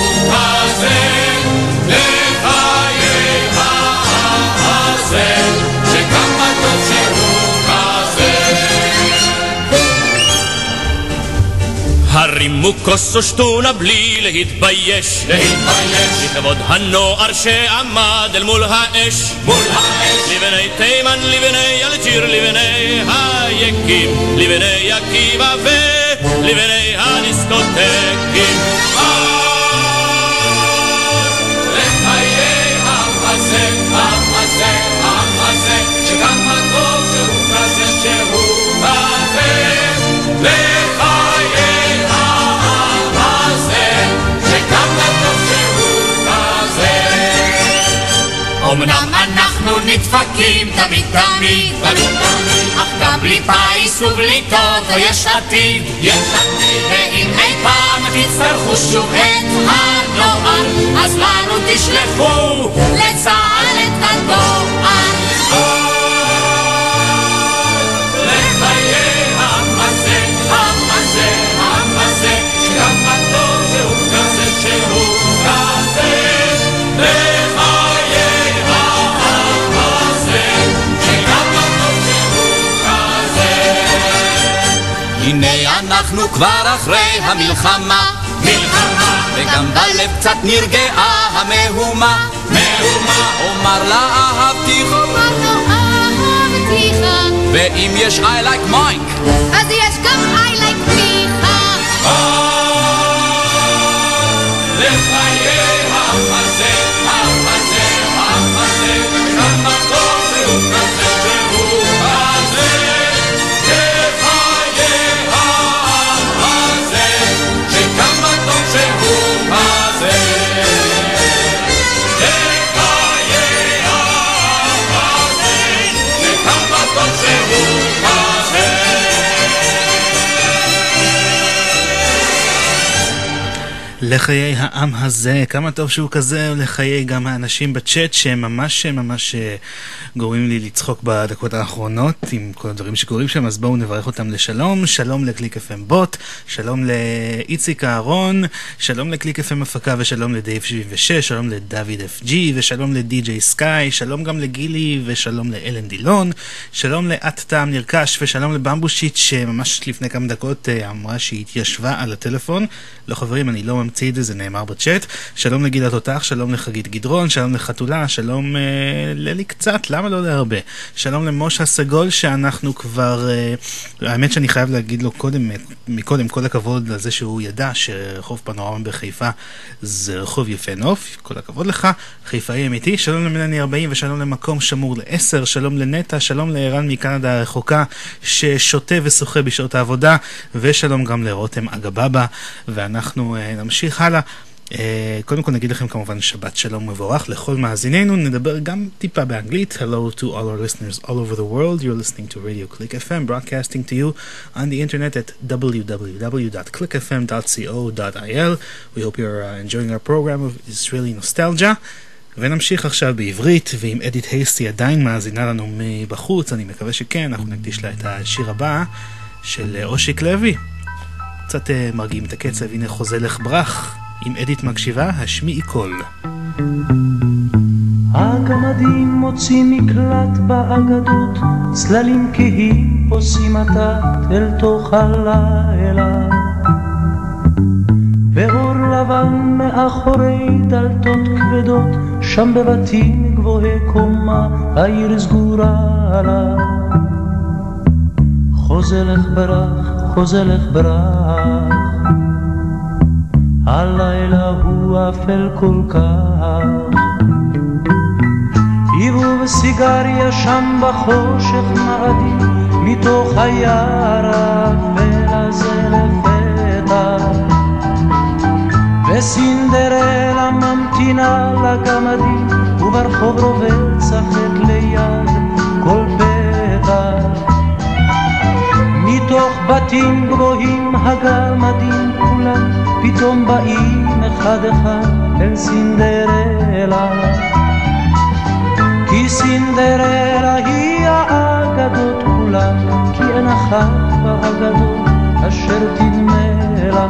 הרימו כוס ושתונה בלי להתבייש. להתבייש. לכבוד הנוער שעמד אל מול האש. מול האש. לבני תימן, לבני אלג'יר, לבני היקים, לבני עקיבא ולבני הדיסקוטקים. אמנם אנחנו נדפקים תמיד תמיד, אך גם בלי פיס ובלי טוטו יש עתיד, יש עתיד. ואם אי פעם תצטרכו שוב את הנוער, אז לנו תשלחו לצה"ל את הדואר. הנה אנחנו כבר אחרי המלחמה, מלחמה, וגם בלב קצת נרגעה המהומה. מהומה, אומר לה אהבתיך, אומר לו אהבתיך, ואם יש I like Mike, אז יש גם I לחיי העם הזה, כמה טוב שהוא כזה, ולחיי גם האנשים בצ'אט שהם ממש ממש אה, גורמים לי לצחוק בדקות האחרונות עם כל הדברים שקורים שם, אז בואו נברך אותם לשלום, שלום לקליק FM בוט, שלום לאיציק אהרון, שלום לקליק FM הפקה ושלום לדייב 76, שלום לדוד FG ושלום לדי.ג'יי סקאי, שלום גם לגילי ושלום לאלן דילון, שלום לאט טעם נרכש ושלום לבמבושיט שממש לפני כמה דקות אה, אמרה שהיא התיישבה על הטלפון. לא חברים, אני לא את זה, נאמר בצ'אט. שלום לגילה תותח, שלום לחגית גדרון, שלום לחתולה, שלום אה, ללי קצת, למה לא להרבה? שלום למשה סגול שאנחנו כבר, אה, האמת שאני חייב להגיד לו קודם, אה, מקודם כל הכבוד על זה שהוא ידע שרחוב פנורמה בחיפה זה רחוב יפה נוף, כל הכבוד לך, חיפאי אמיתי, שלום למלני 40 ושלום למקום שמור ל-10, שלום לנטע, שלום לערן מקנדה הרחוקה ששותה ושוחה בשעות העבודה, ושלום גם לרותם אגבאבא, ואנחנו uh, נמשיך הלאה. Uh, קודם כל נגיד לכם כמובן שבת שלום מבורך לכל מאזיננו, נדבר גם טיפה באנגלית. Hello to all our listeners all over the world. You're listening to Radio Click FM, broadcasting to you on the internet at www.clickfm.co.il. We hope you're uh, enjoying our program of Israeli nostalgia. ונמשיך עכשיו בעברית, ואם אדית הייסטי עדיין מאזינה לנו מבחוץ, אני מקווה שכן, אנחנו נקדיש לה את השיר הבא של אושיק לוי. קצת uh, מרגיעים את הקצב, הנה חוזה לך ברח. אם אדית מקשיבה, השמיעי קול. הגמדים מוצאים מקלט באגדות, צללים כהים פוסעים עתת אל תוך הלילה. באור לבן מאחורי דלתות כבדות, שם בבתים גבוהי קומה, העיר סגורה לה. חוזלך ברח, חוזלך ברח, הלילה הוא אפל כל כך. היוו בסיגריה שם בחושך מאדים, מתוך היער האפל הזה לפתע. וסינדרלה ממתינה לגמדים, וברחוב רובץ החטא ליד מתוך בתים גבוהים הגמדים כולם, פתאום באים אחד אחד אל סינדרלה. כי סינדרלה היא האגדות כולן, כי אין אחת באגדות אשר תדמה לה.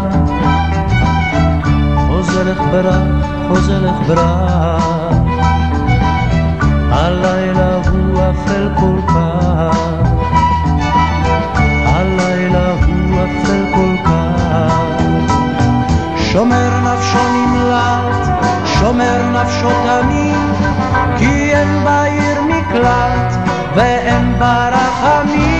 חוזלך ברח, חוזלך ברח, הלילה הוא אפל כל כך, שומר נפשו נמלט, שומר נפשו תמיד, כי אין בעיר מקלט ואין בה רחמים.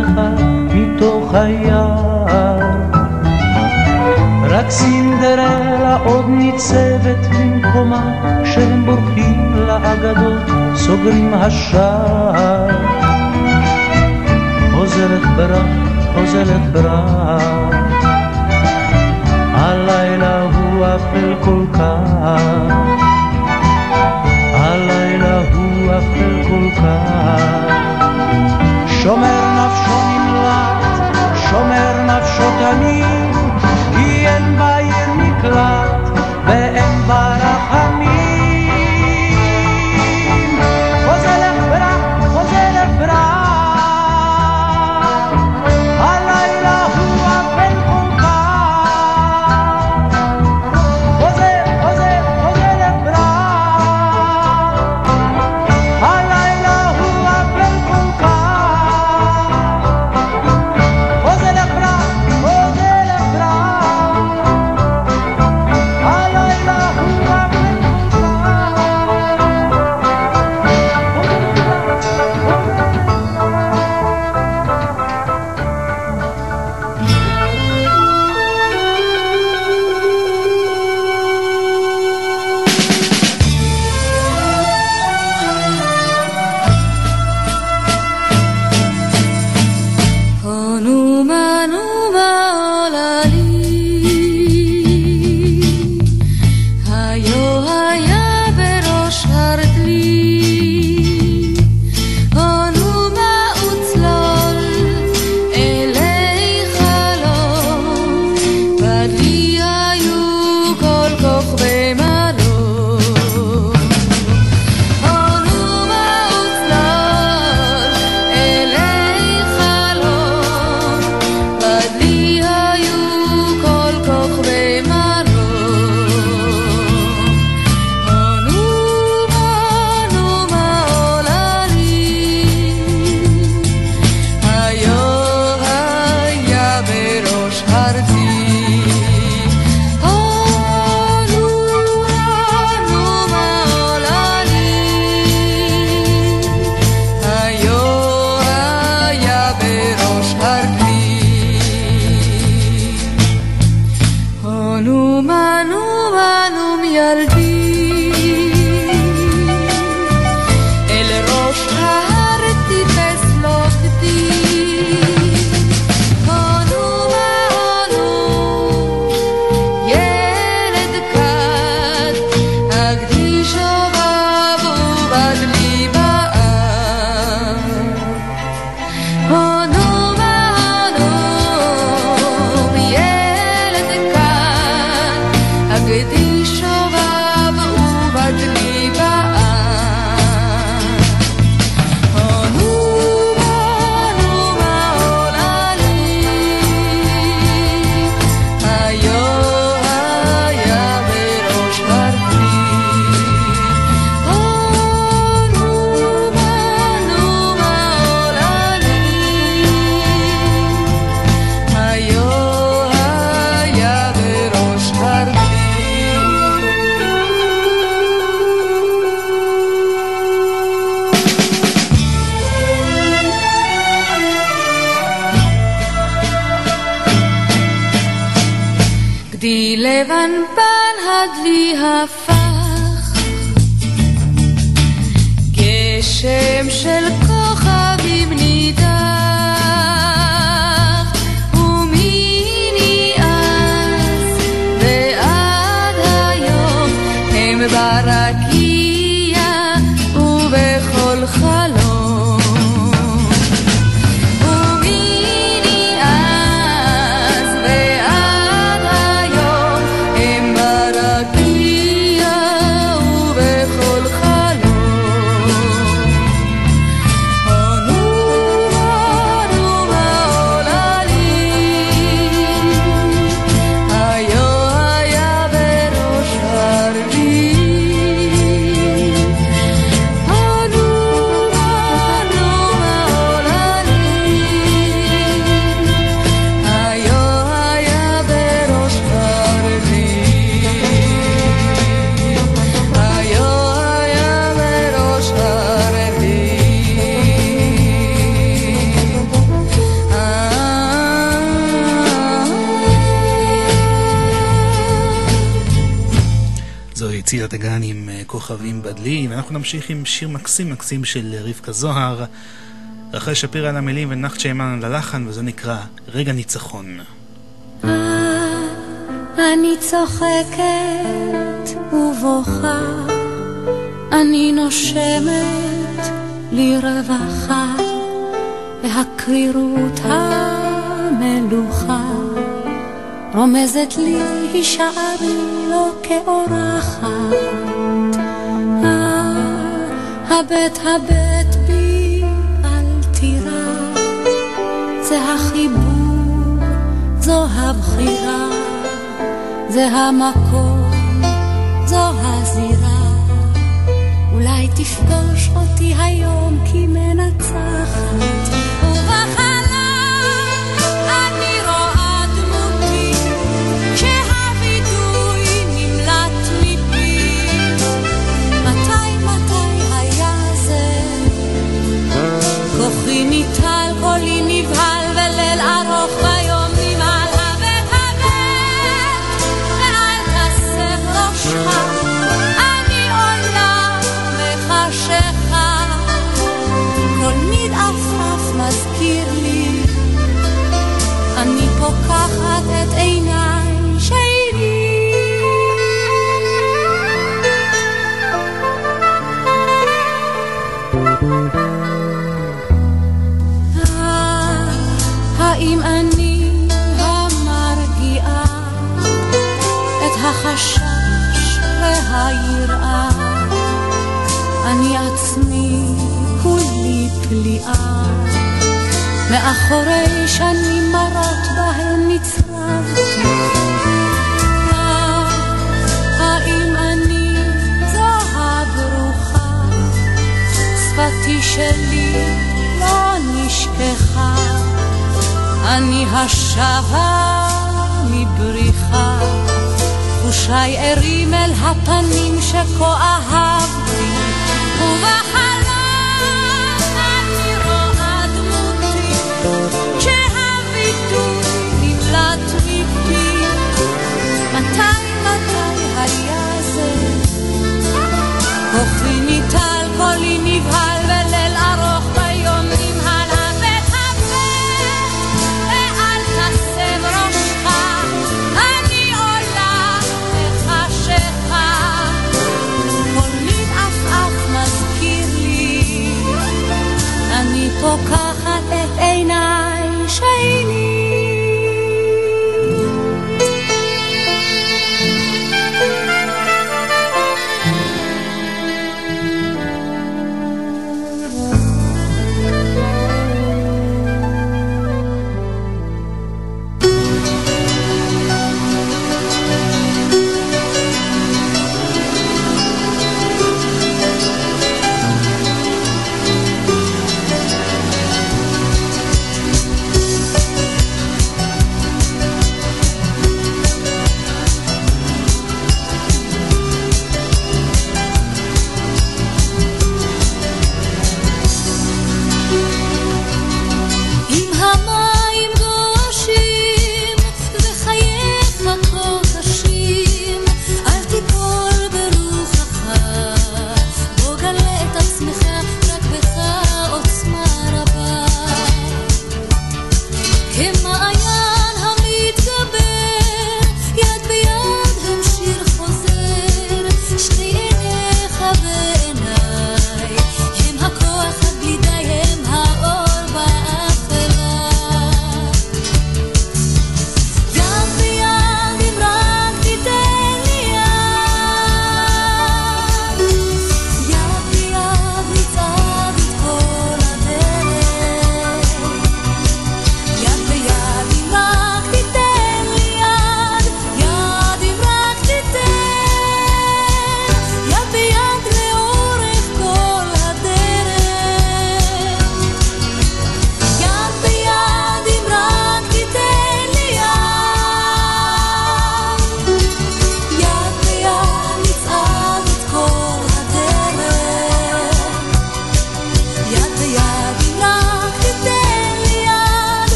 אחד מתוך היער. רק סינדרלה עוד ניצבת במקומה, כשהם בורחים לאגדות, סוגרים השער. חוזלך ברח, חוזלך ברח, הלילה הוא אפל כל כך, הלילה הוא אפל כל כך. שומר נפשו כוכבים בדלי, ואנחנו נמשיך עם שיר מקסים מקסים של רבקה זוהר. רחל שפירא על המילים ונחת שיימן על הלחן, וזה נקרא רגע ניצחון. אני צוחקת ובוכה, אני נושמת לרווחה, והקרירות המלוכה רומזת לי הישארי לא כאורחת. הבט הבט בי אל תירא, זה החיבור, זו הבחירה, זה המקום, זו הזירה. אולי תפגוש אותי היום כמנצחת. והיראה? אני עצמי כולי פליאה, מאחורי שנים מרות בהן נצרבתי. האם אני זו הברוכה? שפתי שלי לא נשכחה, אני השבה מבריחה, חושיי ערים אל הפנים שכה אהבתי, ובחלום אני רואה דמותי, כשהוויתור נמלט מפי, מתי מתי היה זה? כוחי ניטל, קולי נבהל,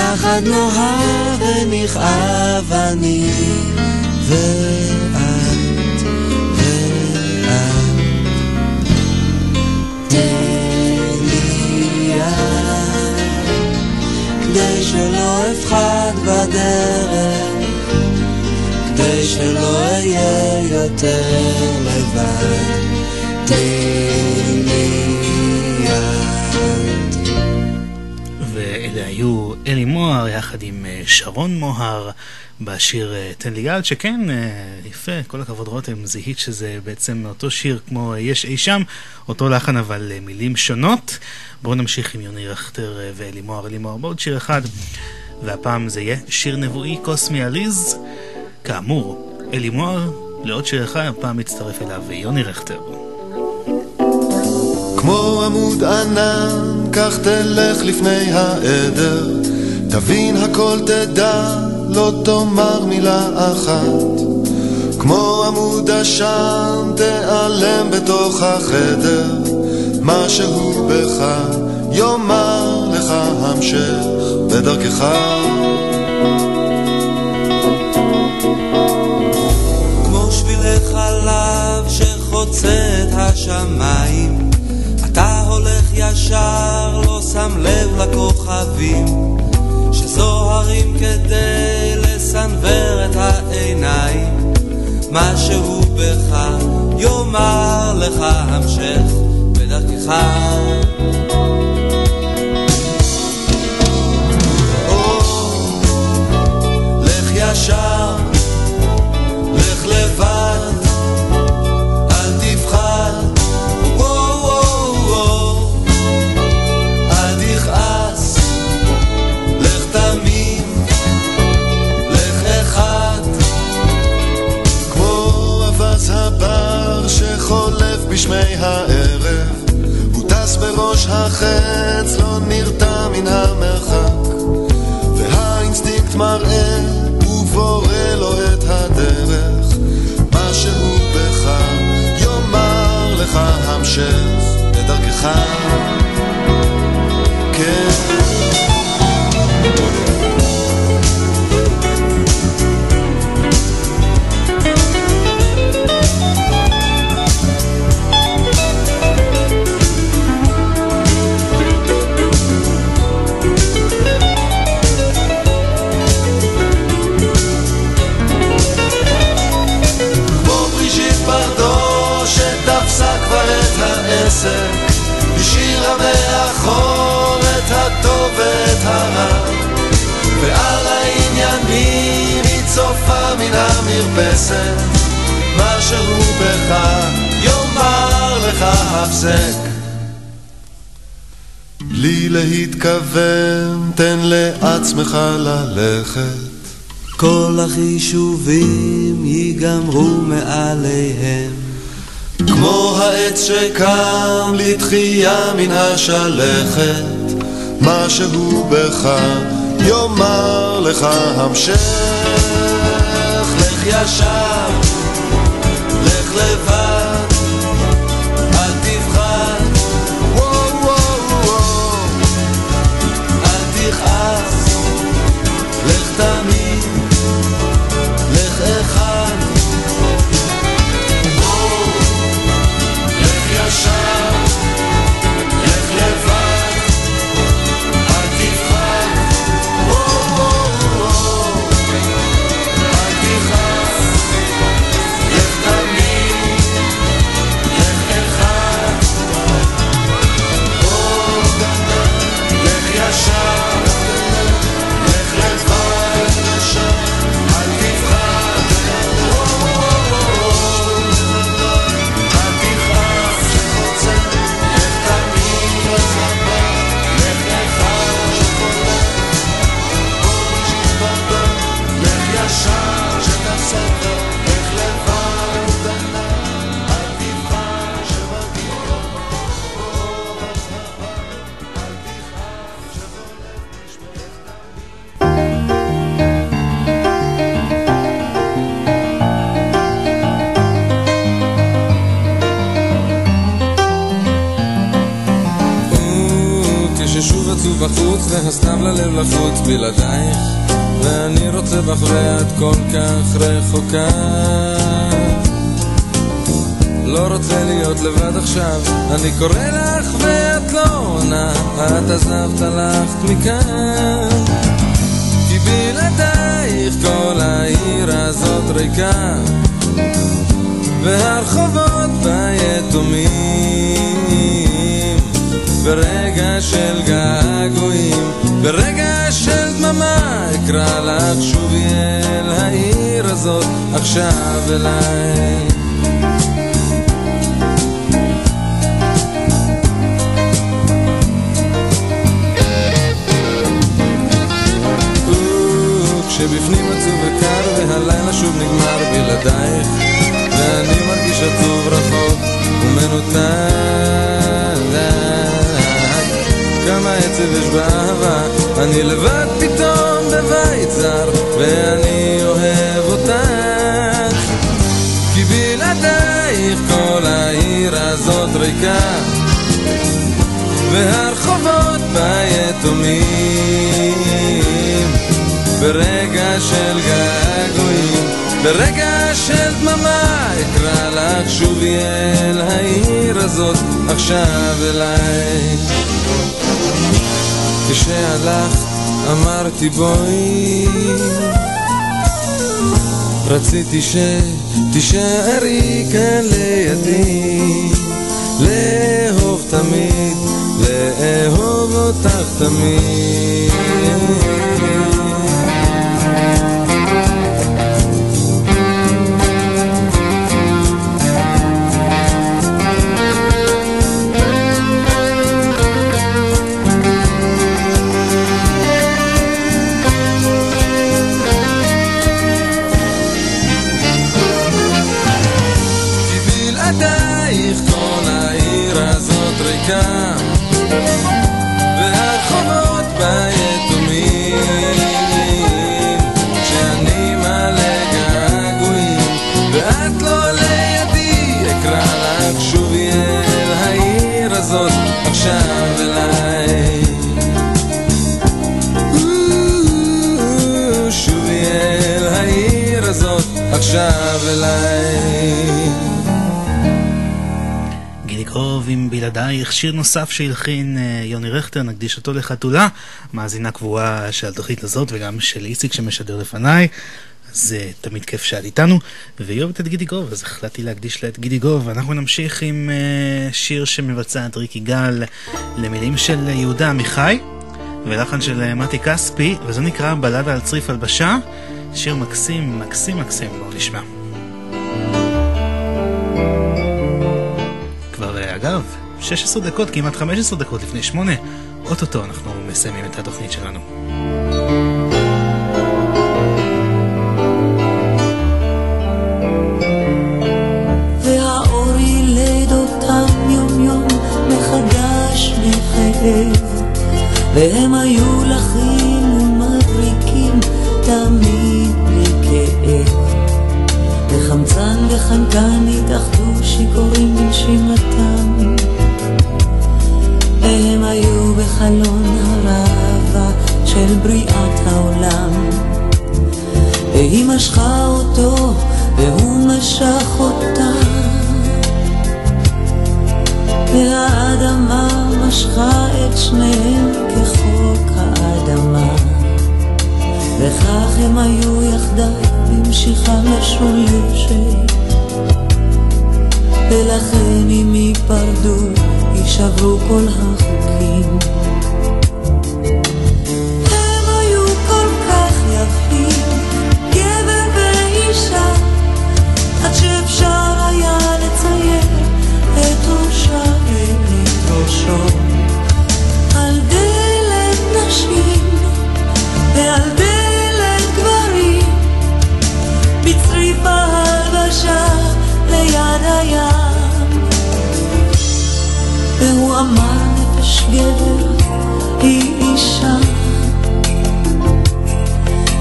יחד נאהב ונכאב אני ואת ואת. תן לי יד, כדי שלא אפחד בדרך, כדי שלא אהיה יותר לבד. תן היו אלי מוהר יחד עם אה, שרון מוהר בשיר אה, תן לי יד, שכן, אה, יפה, כל הכבוד רותם, זיהית שזה בעצם אותו שיר כמו יש אי שם, אותו לחן אבל מילים שונות. בואו נמשיך עם יוני רכטר ואלי מוהר, אלי מוהר בעוד שיר אחד, והפעם זה יהיה שיר נבואי קוסמי עליז. כאמור, אלי מוהר, לעוד שיר אחד, הפעם מצטרף אליו יוני רכטר. כמו עמוד ענן, כך תלך לפני העדר, תבין הכל תדע, לא תאמר מילה אחת. כמו עמוד עשן, תיעלם בתוך החדר, משהו בך יאמר לך המשך בדרכך. כמו שבילי חלב שחוצה את השמיים, אתה הולך ישר, לא שם לב לכוכבים, שזוהרים כדי לסנוור את העיניים. משהו בך יאמר לך המשך בדרכך. או, לך ישר, בשמי הערב, הוא טס בראש החץ, לא נרתע מן המרחק, והאינסטינקט מראה, ובורא לו את הדרך, משהו בך יאמר לך המשך בדרכך. העסק, השאירה מאחור את הטוב כתובת הרע, ועל העניינים היא צופה מן המרפסת, משהו בך יאמר לך הפסק. בלי להתכוון, תן לעצמך ללכת. כל החישובים ייגמרו מעליהם. כמו העץ שקם לתחייה מן השלכת, משהו בך יאמר לך המשך. לך ישר, לחוץ בלעדייך ואני רוצה בך ואת כל כך רחוקה. לא רוצה להיות לבד עכשיו אני קורא לך ואת לא עונה את עזבת הלכת מכאן. כי בלעדייך כל העיר הזאת ריקה והרחובות בה יתומים. ברגע של געגועים, ברגע של דממה אקרא לך שובי אל העיר הזאת עכשיו אליי. כשבפנים עצוב וקר והלילה שוב נגמר בלעדייך ואני מרגיש עצוב רחוק ומנותק עצב יש באהבה. אני לבד פתאום בבית זר ואני אוהב אותך. כי בלעדייך כל העיר הזאת ריקה והרחובות בה יתומים ברגע של געגועים, ברגע של דממה אקרא לך שובי אל העיר הזאת עכשיו אליי כשהלכת אמרתי בואי. רציתי שתישארי כאן לידי לאהוב תמיד, לאהוב אותך תמיד עכשיו אליי גידי קרוב עם בלעדייך, שיר נוסף שהלחין אה, יוני רכטר, נקדיש אותו לחתולה, מאזינה קבועה של התוכנית הזאת וגם של איציק שמשדר לפניי. אז אה, תמיד כיף שאת איתנו, והיא אוהבת את גידי גוב, אז החלטתי להקדיש לה את גידי גוב. אנחנו נמשיך עם אה, שיר שמבצעת ריק יגאל למילים של יהודה עמיחי, ולחן של אה, מתי כספי, וזה נקרא בלדה על צריף הלבשה. שיר מקסים, מקסים, מקסים, בואו נשמע. כבר אה, אגב, 16 דקות, כמעט 15 דקות לפני שמונה, אוטוטו אנחנו מסיימים את התוכנית שלנו. והם היו לחים ומבריקים תמיד וחמצן וחנקן התאחדו שיכורים בנשימתם והם היו בחלון הראווה של בריאת העולם. והיא משכה אותו והוא משך אותה. והאדמה משכה את שניהם כחוק האדמה וכך הם היו יחדיו במשיכה משולשת. ולכן אם ייפרדו יישברו כל החוקים גבר היא אישה.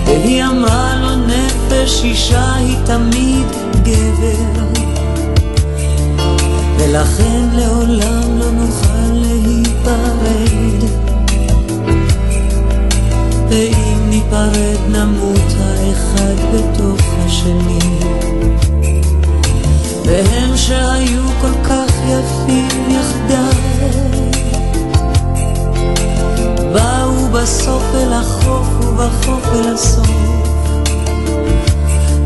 והיא אמרה לו נפש אישה היא תמיד גבר. ולכן לעולם לא נוכל להיפרד. ואם ניפרד נמות האחד בתוך השני. והם שהיו כל כך יפים יחדיו באו בסוף אל החוף ובחוף אל הסוף.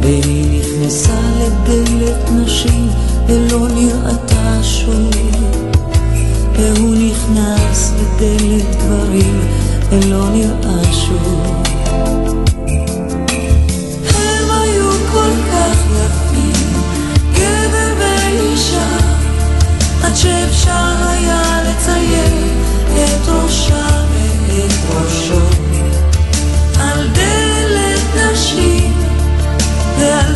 והיא נכנסה לדלת נשים ולא נראתה שוב והוא נכנס לדלת גברים ולא נראה שוב הם היו כל כך יפים, גבר ואישה עד שאפשר היה לצייר את ואת ראשו על דלת נשים ועל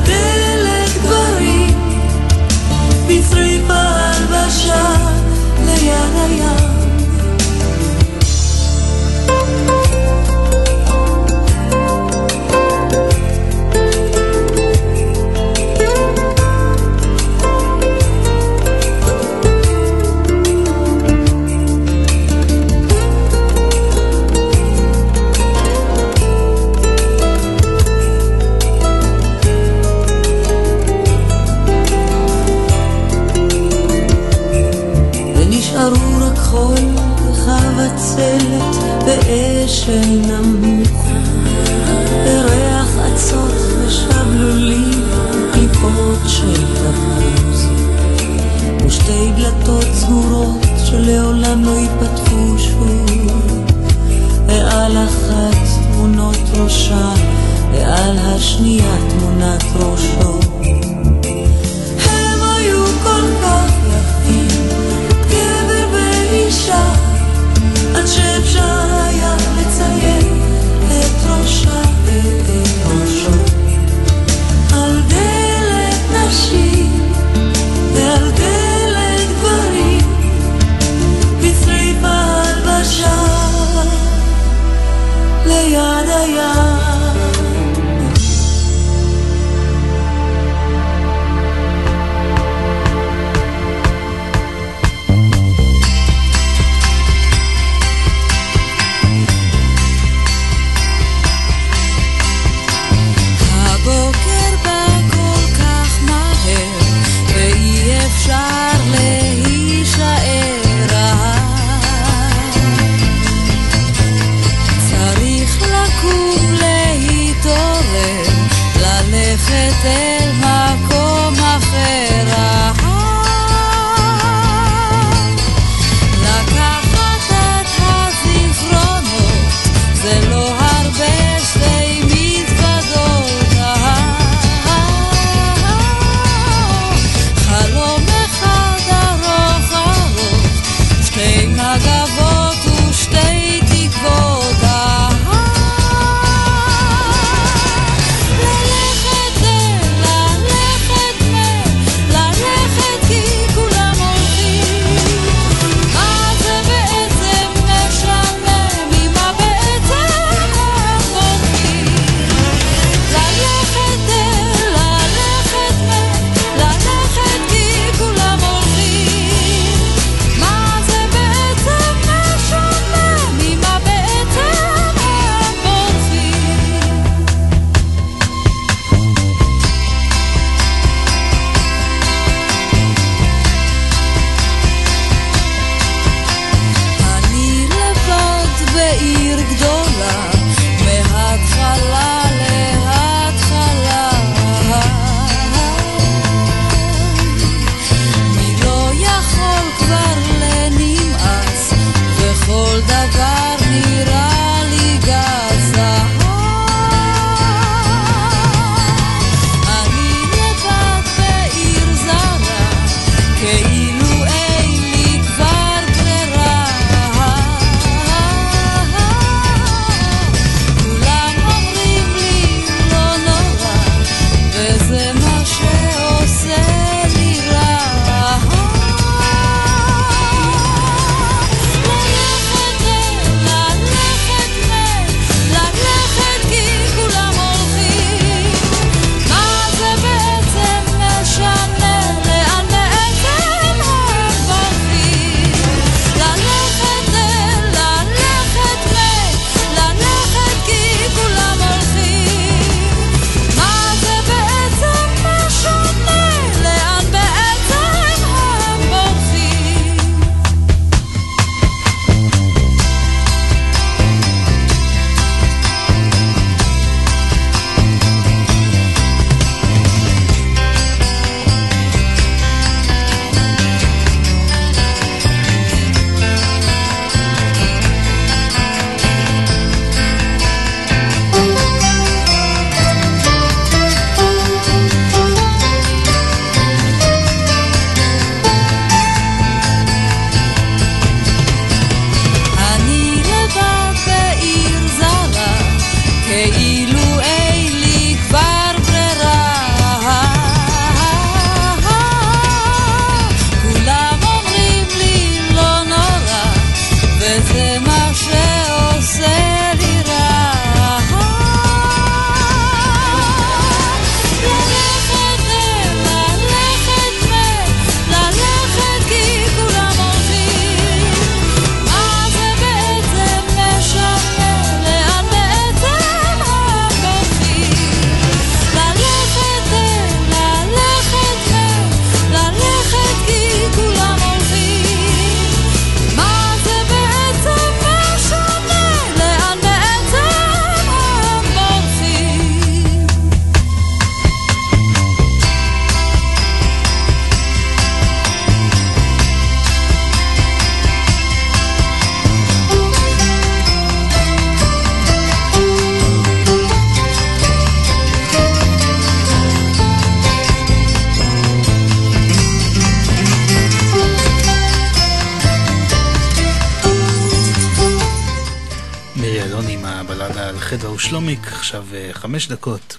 ושלומיק, עכשיו אה, חמש דקות,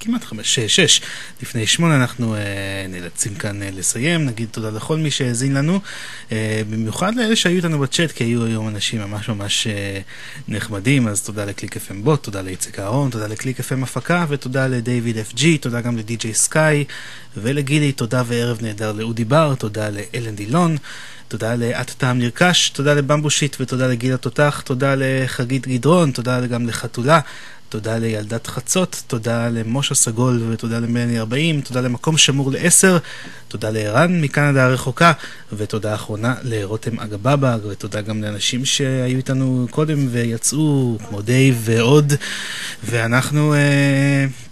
כמעט חמש, שש, שש, לפני שמונה אנחנו אה, נאלצים כאן אה, לסיים, נגיד תודה לכל מי שהאזין לנו, אה, במיוחד לאלה שהיו איתנו בצ'אט, כי היו היום אנשים ממש ממש אה, נחמדים, אז תודה לקליק FM בוט, תודה לאיציק אהרון, תודה לקליק FM הפקה, ותודה לדיוויד FG, תודה גם לדי.ג'יי סקאי, ולגילי, תודה וערב נהדר לאודי בר, תודה לאלן דילון. תודה לאת טעם נרכש, תודה לבמבושיט ותודה לגיל התותח, תודה לחגית גדרון, תודה גם לחתולה, תודה לילדת חצות, תודה למשה סגול ותודה למני 40, תודה למקום שמור לעשר, תודה לערן מקנדה הרחוקה, ותודה אחרונה לרותם אגבבג, ותודה גם לאנשים שהיו איתנו קודם ויצאו, כמו דייב ועוד, ואנחנו... אה,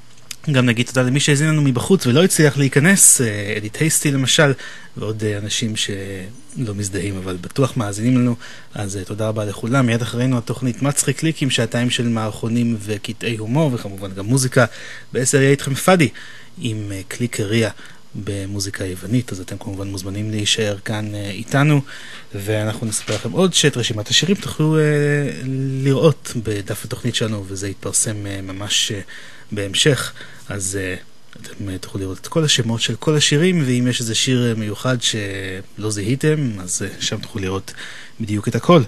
גם נגיד תודה למי שהאזין לנו מבחוץ ולא הצליח להיכנס, אה, אדית הייסטי למשל, ועוד אה, אנשים שלא מזדהים אבל בטוח מאזינים לנו, אז אה, תודה רבה לכולם. מיד אחרינו התוכנית מצחיק קליקים, שעתיים של מערכונים וקטעי הומור, וכמובן גם מוזיקה. בעשר יהיה איתכם פאדי עם קליקריה. במוזיקה יוונית, אז אתם כמובן מוזמנים להישאר כאן איתנו, ואנחנו נספר לכם עוד שאת רשימת השירים תוכלו לראות בדף התוכנית שלנו, וזה יתפרסם ממש בהמשך, אז אה, אתם אה, תוכלו לראות את כל השמות של כל השירים, ואם יש איזה שיר אה, מיוחד שלא זיהיתם, אז שם תוכלו לראות בדיוק את הכל.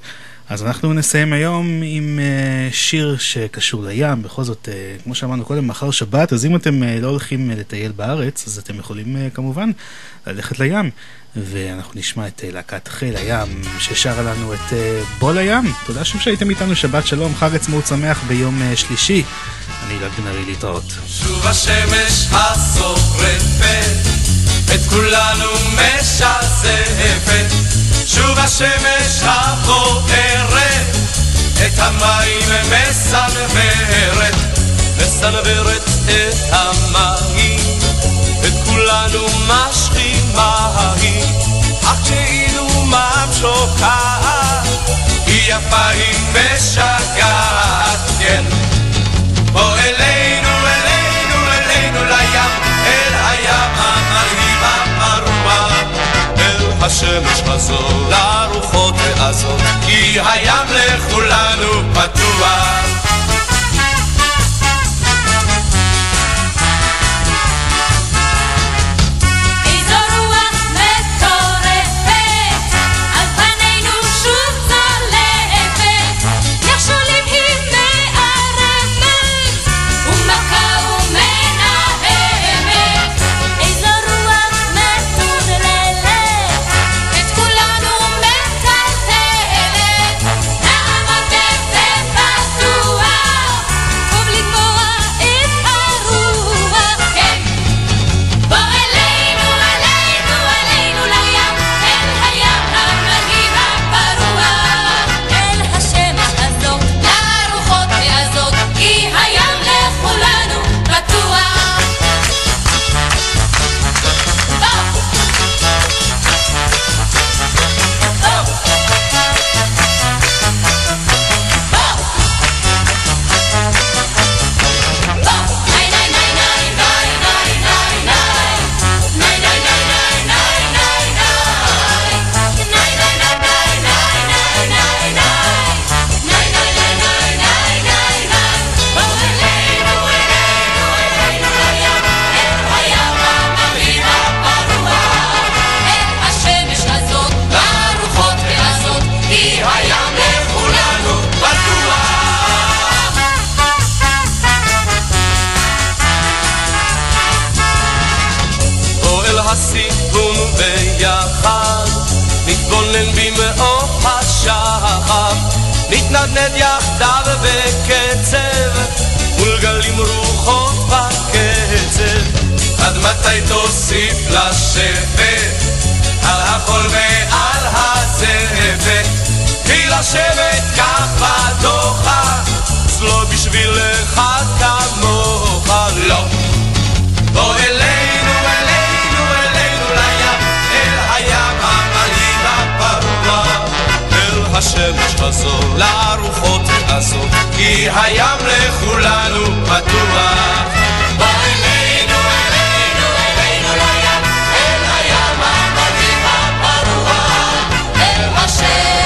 אז אנחנו נסיים היום עם שיר שקשור לים, בכל זאת, כמו שאמרנו קודם, מחר שבת, אז אם אתם לא הולכים לטייל בארץ, אז אתם יכולים כמובן ללכת לים. ואנחנו נשמע את uh, להקת חיל הים, ששרה לנו את uh, בוא לים. תודה שוב שהייתם איתנו, שבת שלום, חג עצמאות שמח ביום uh, שלישי. אני אלעד בן ארי להתראות. שוב השמש השורפת, את כולנו משזפת. שוב השמש הבוערת, את המים מסנוורת, מסנוורת את המים, את כולנו משכים מים, אך כשאילו מים שוקעת, יפה היא משגעת, כן. בוא אלינו, אלינו, אלינו לים, אל הים המרהיב הפרוע, אל השמש הזו, לרוחות העזות, כי הים לכולנו פתוח. מתי תוסיף לשבת, על החול ועל הזבת, כי לשבת כך בדוחק, אז לא בשבילך כמוך, לא. בוא אלינו, אלינו, אלינו לים, אל הים המרהיב הפרוע, אל השמש הזו, לרוחות הזאת, כי הים לכולנו פתוח. shame.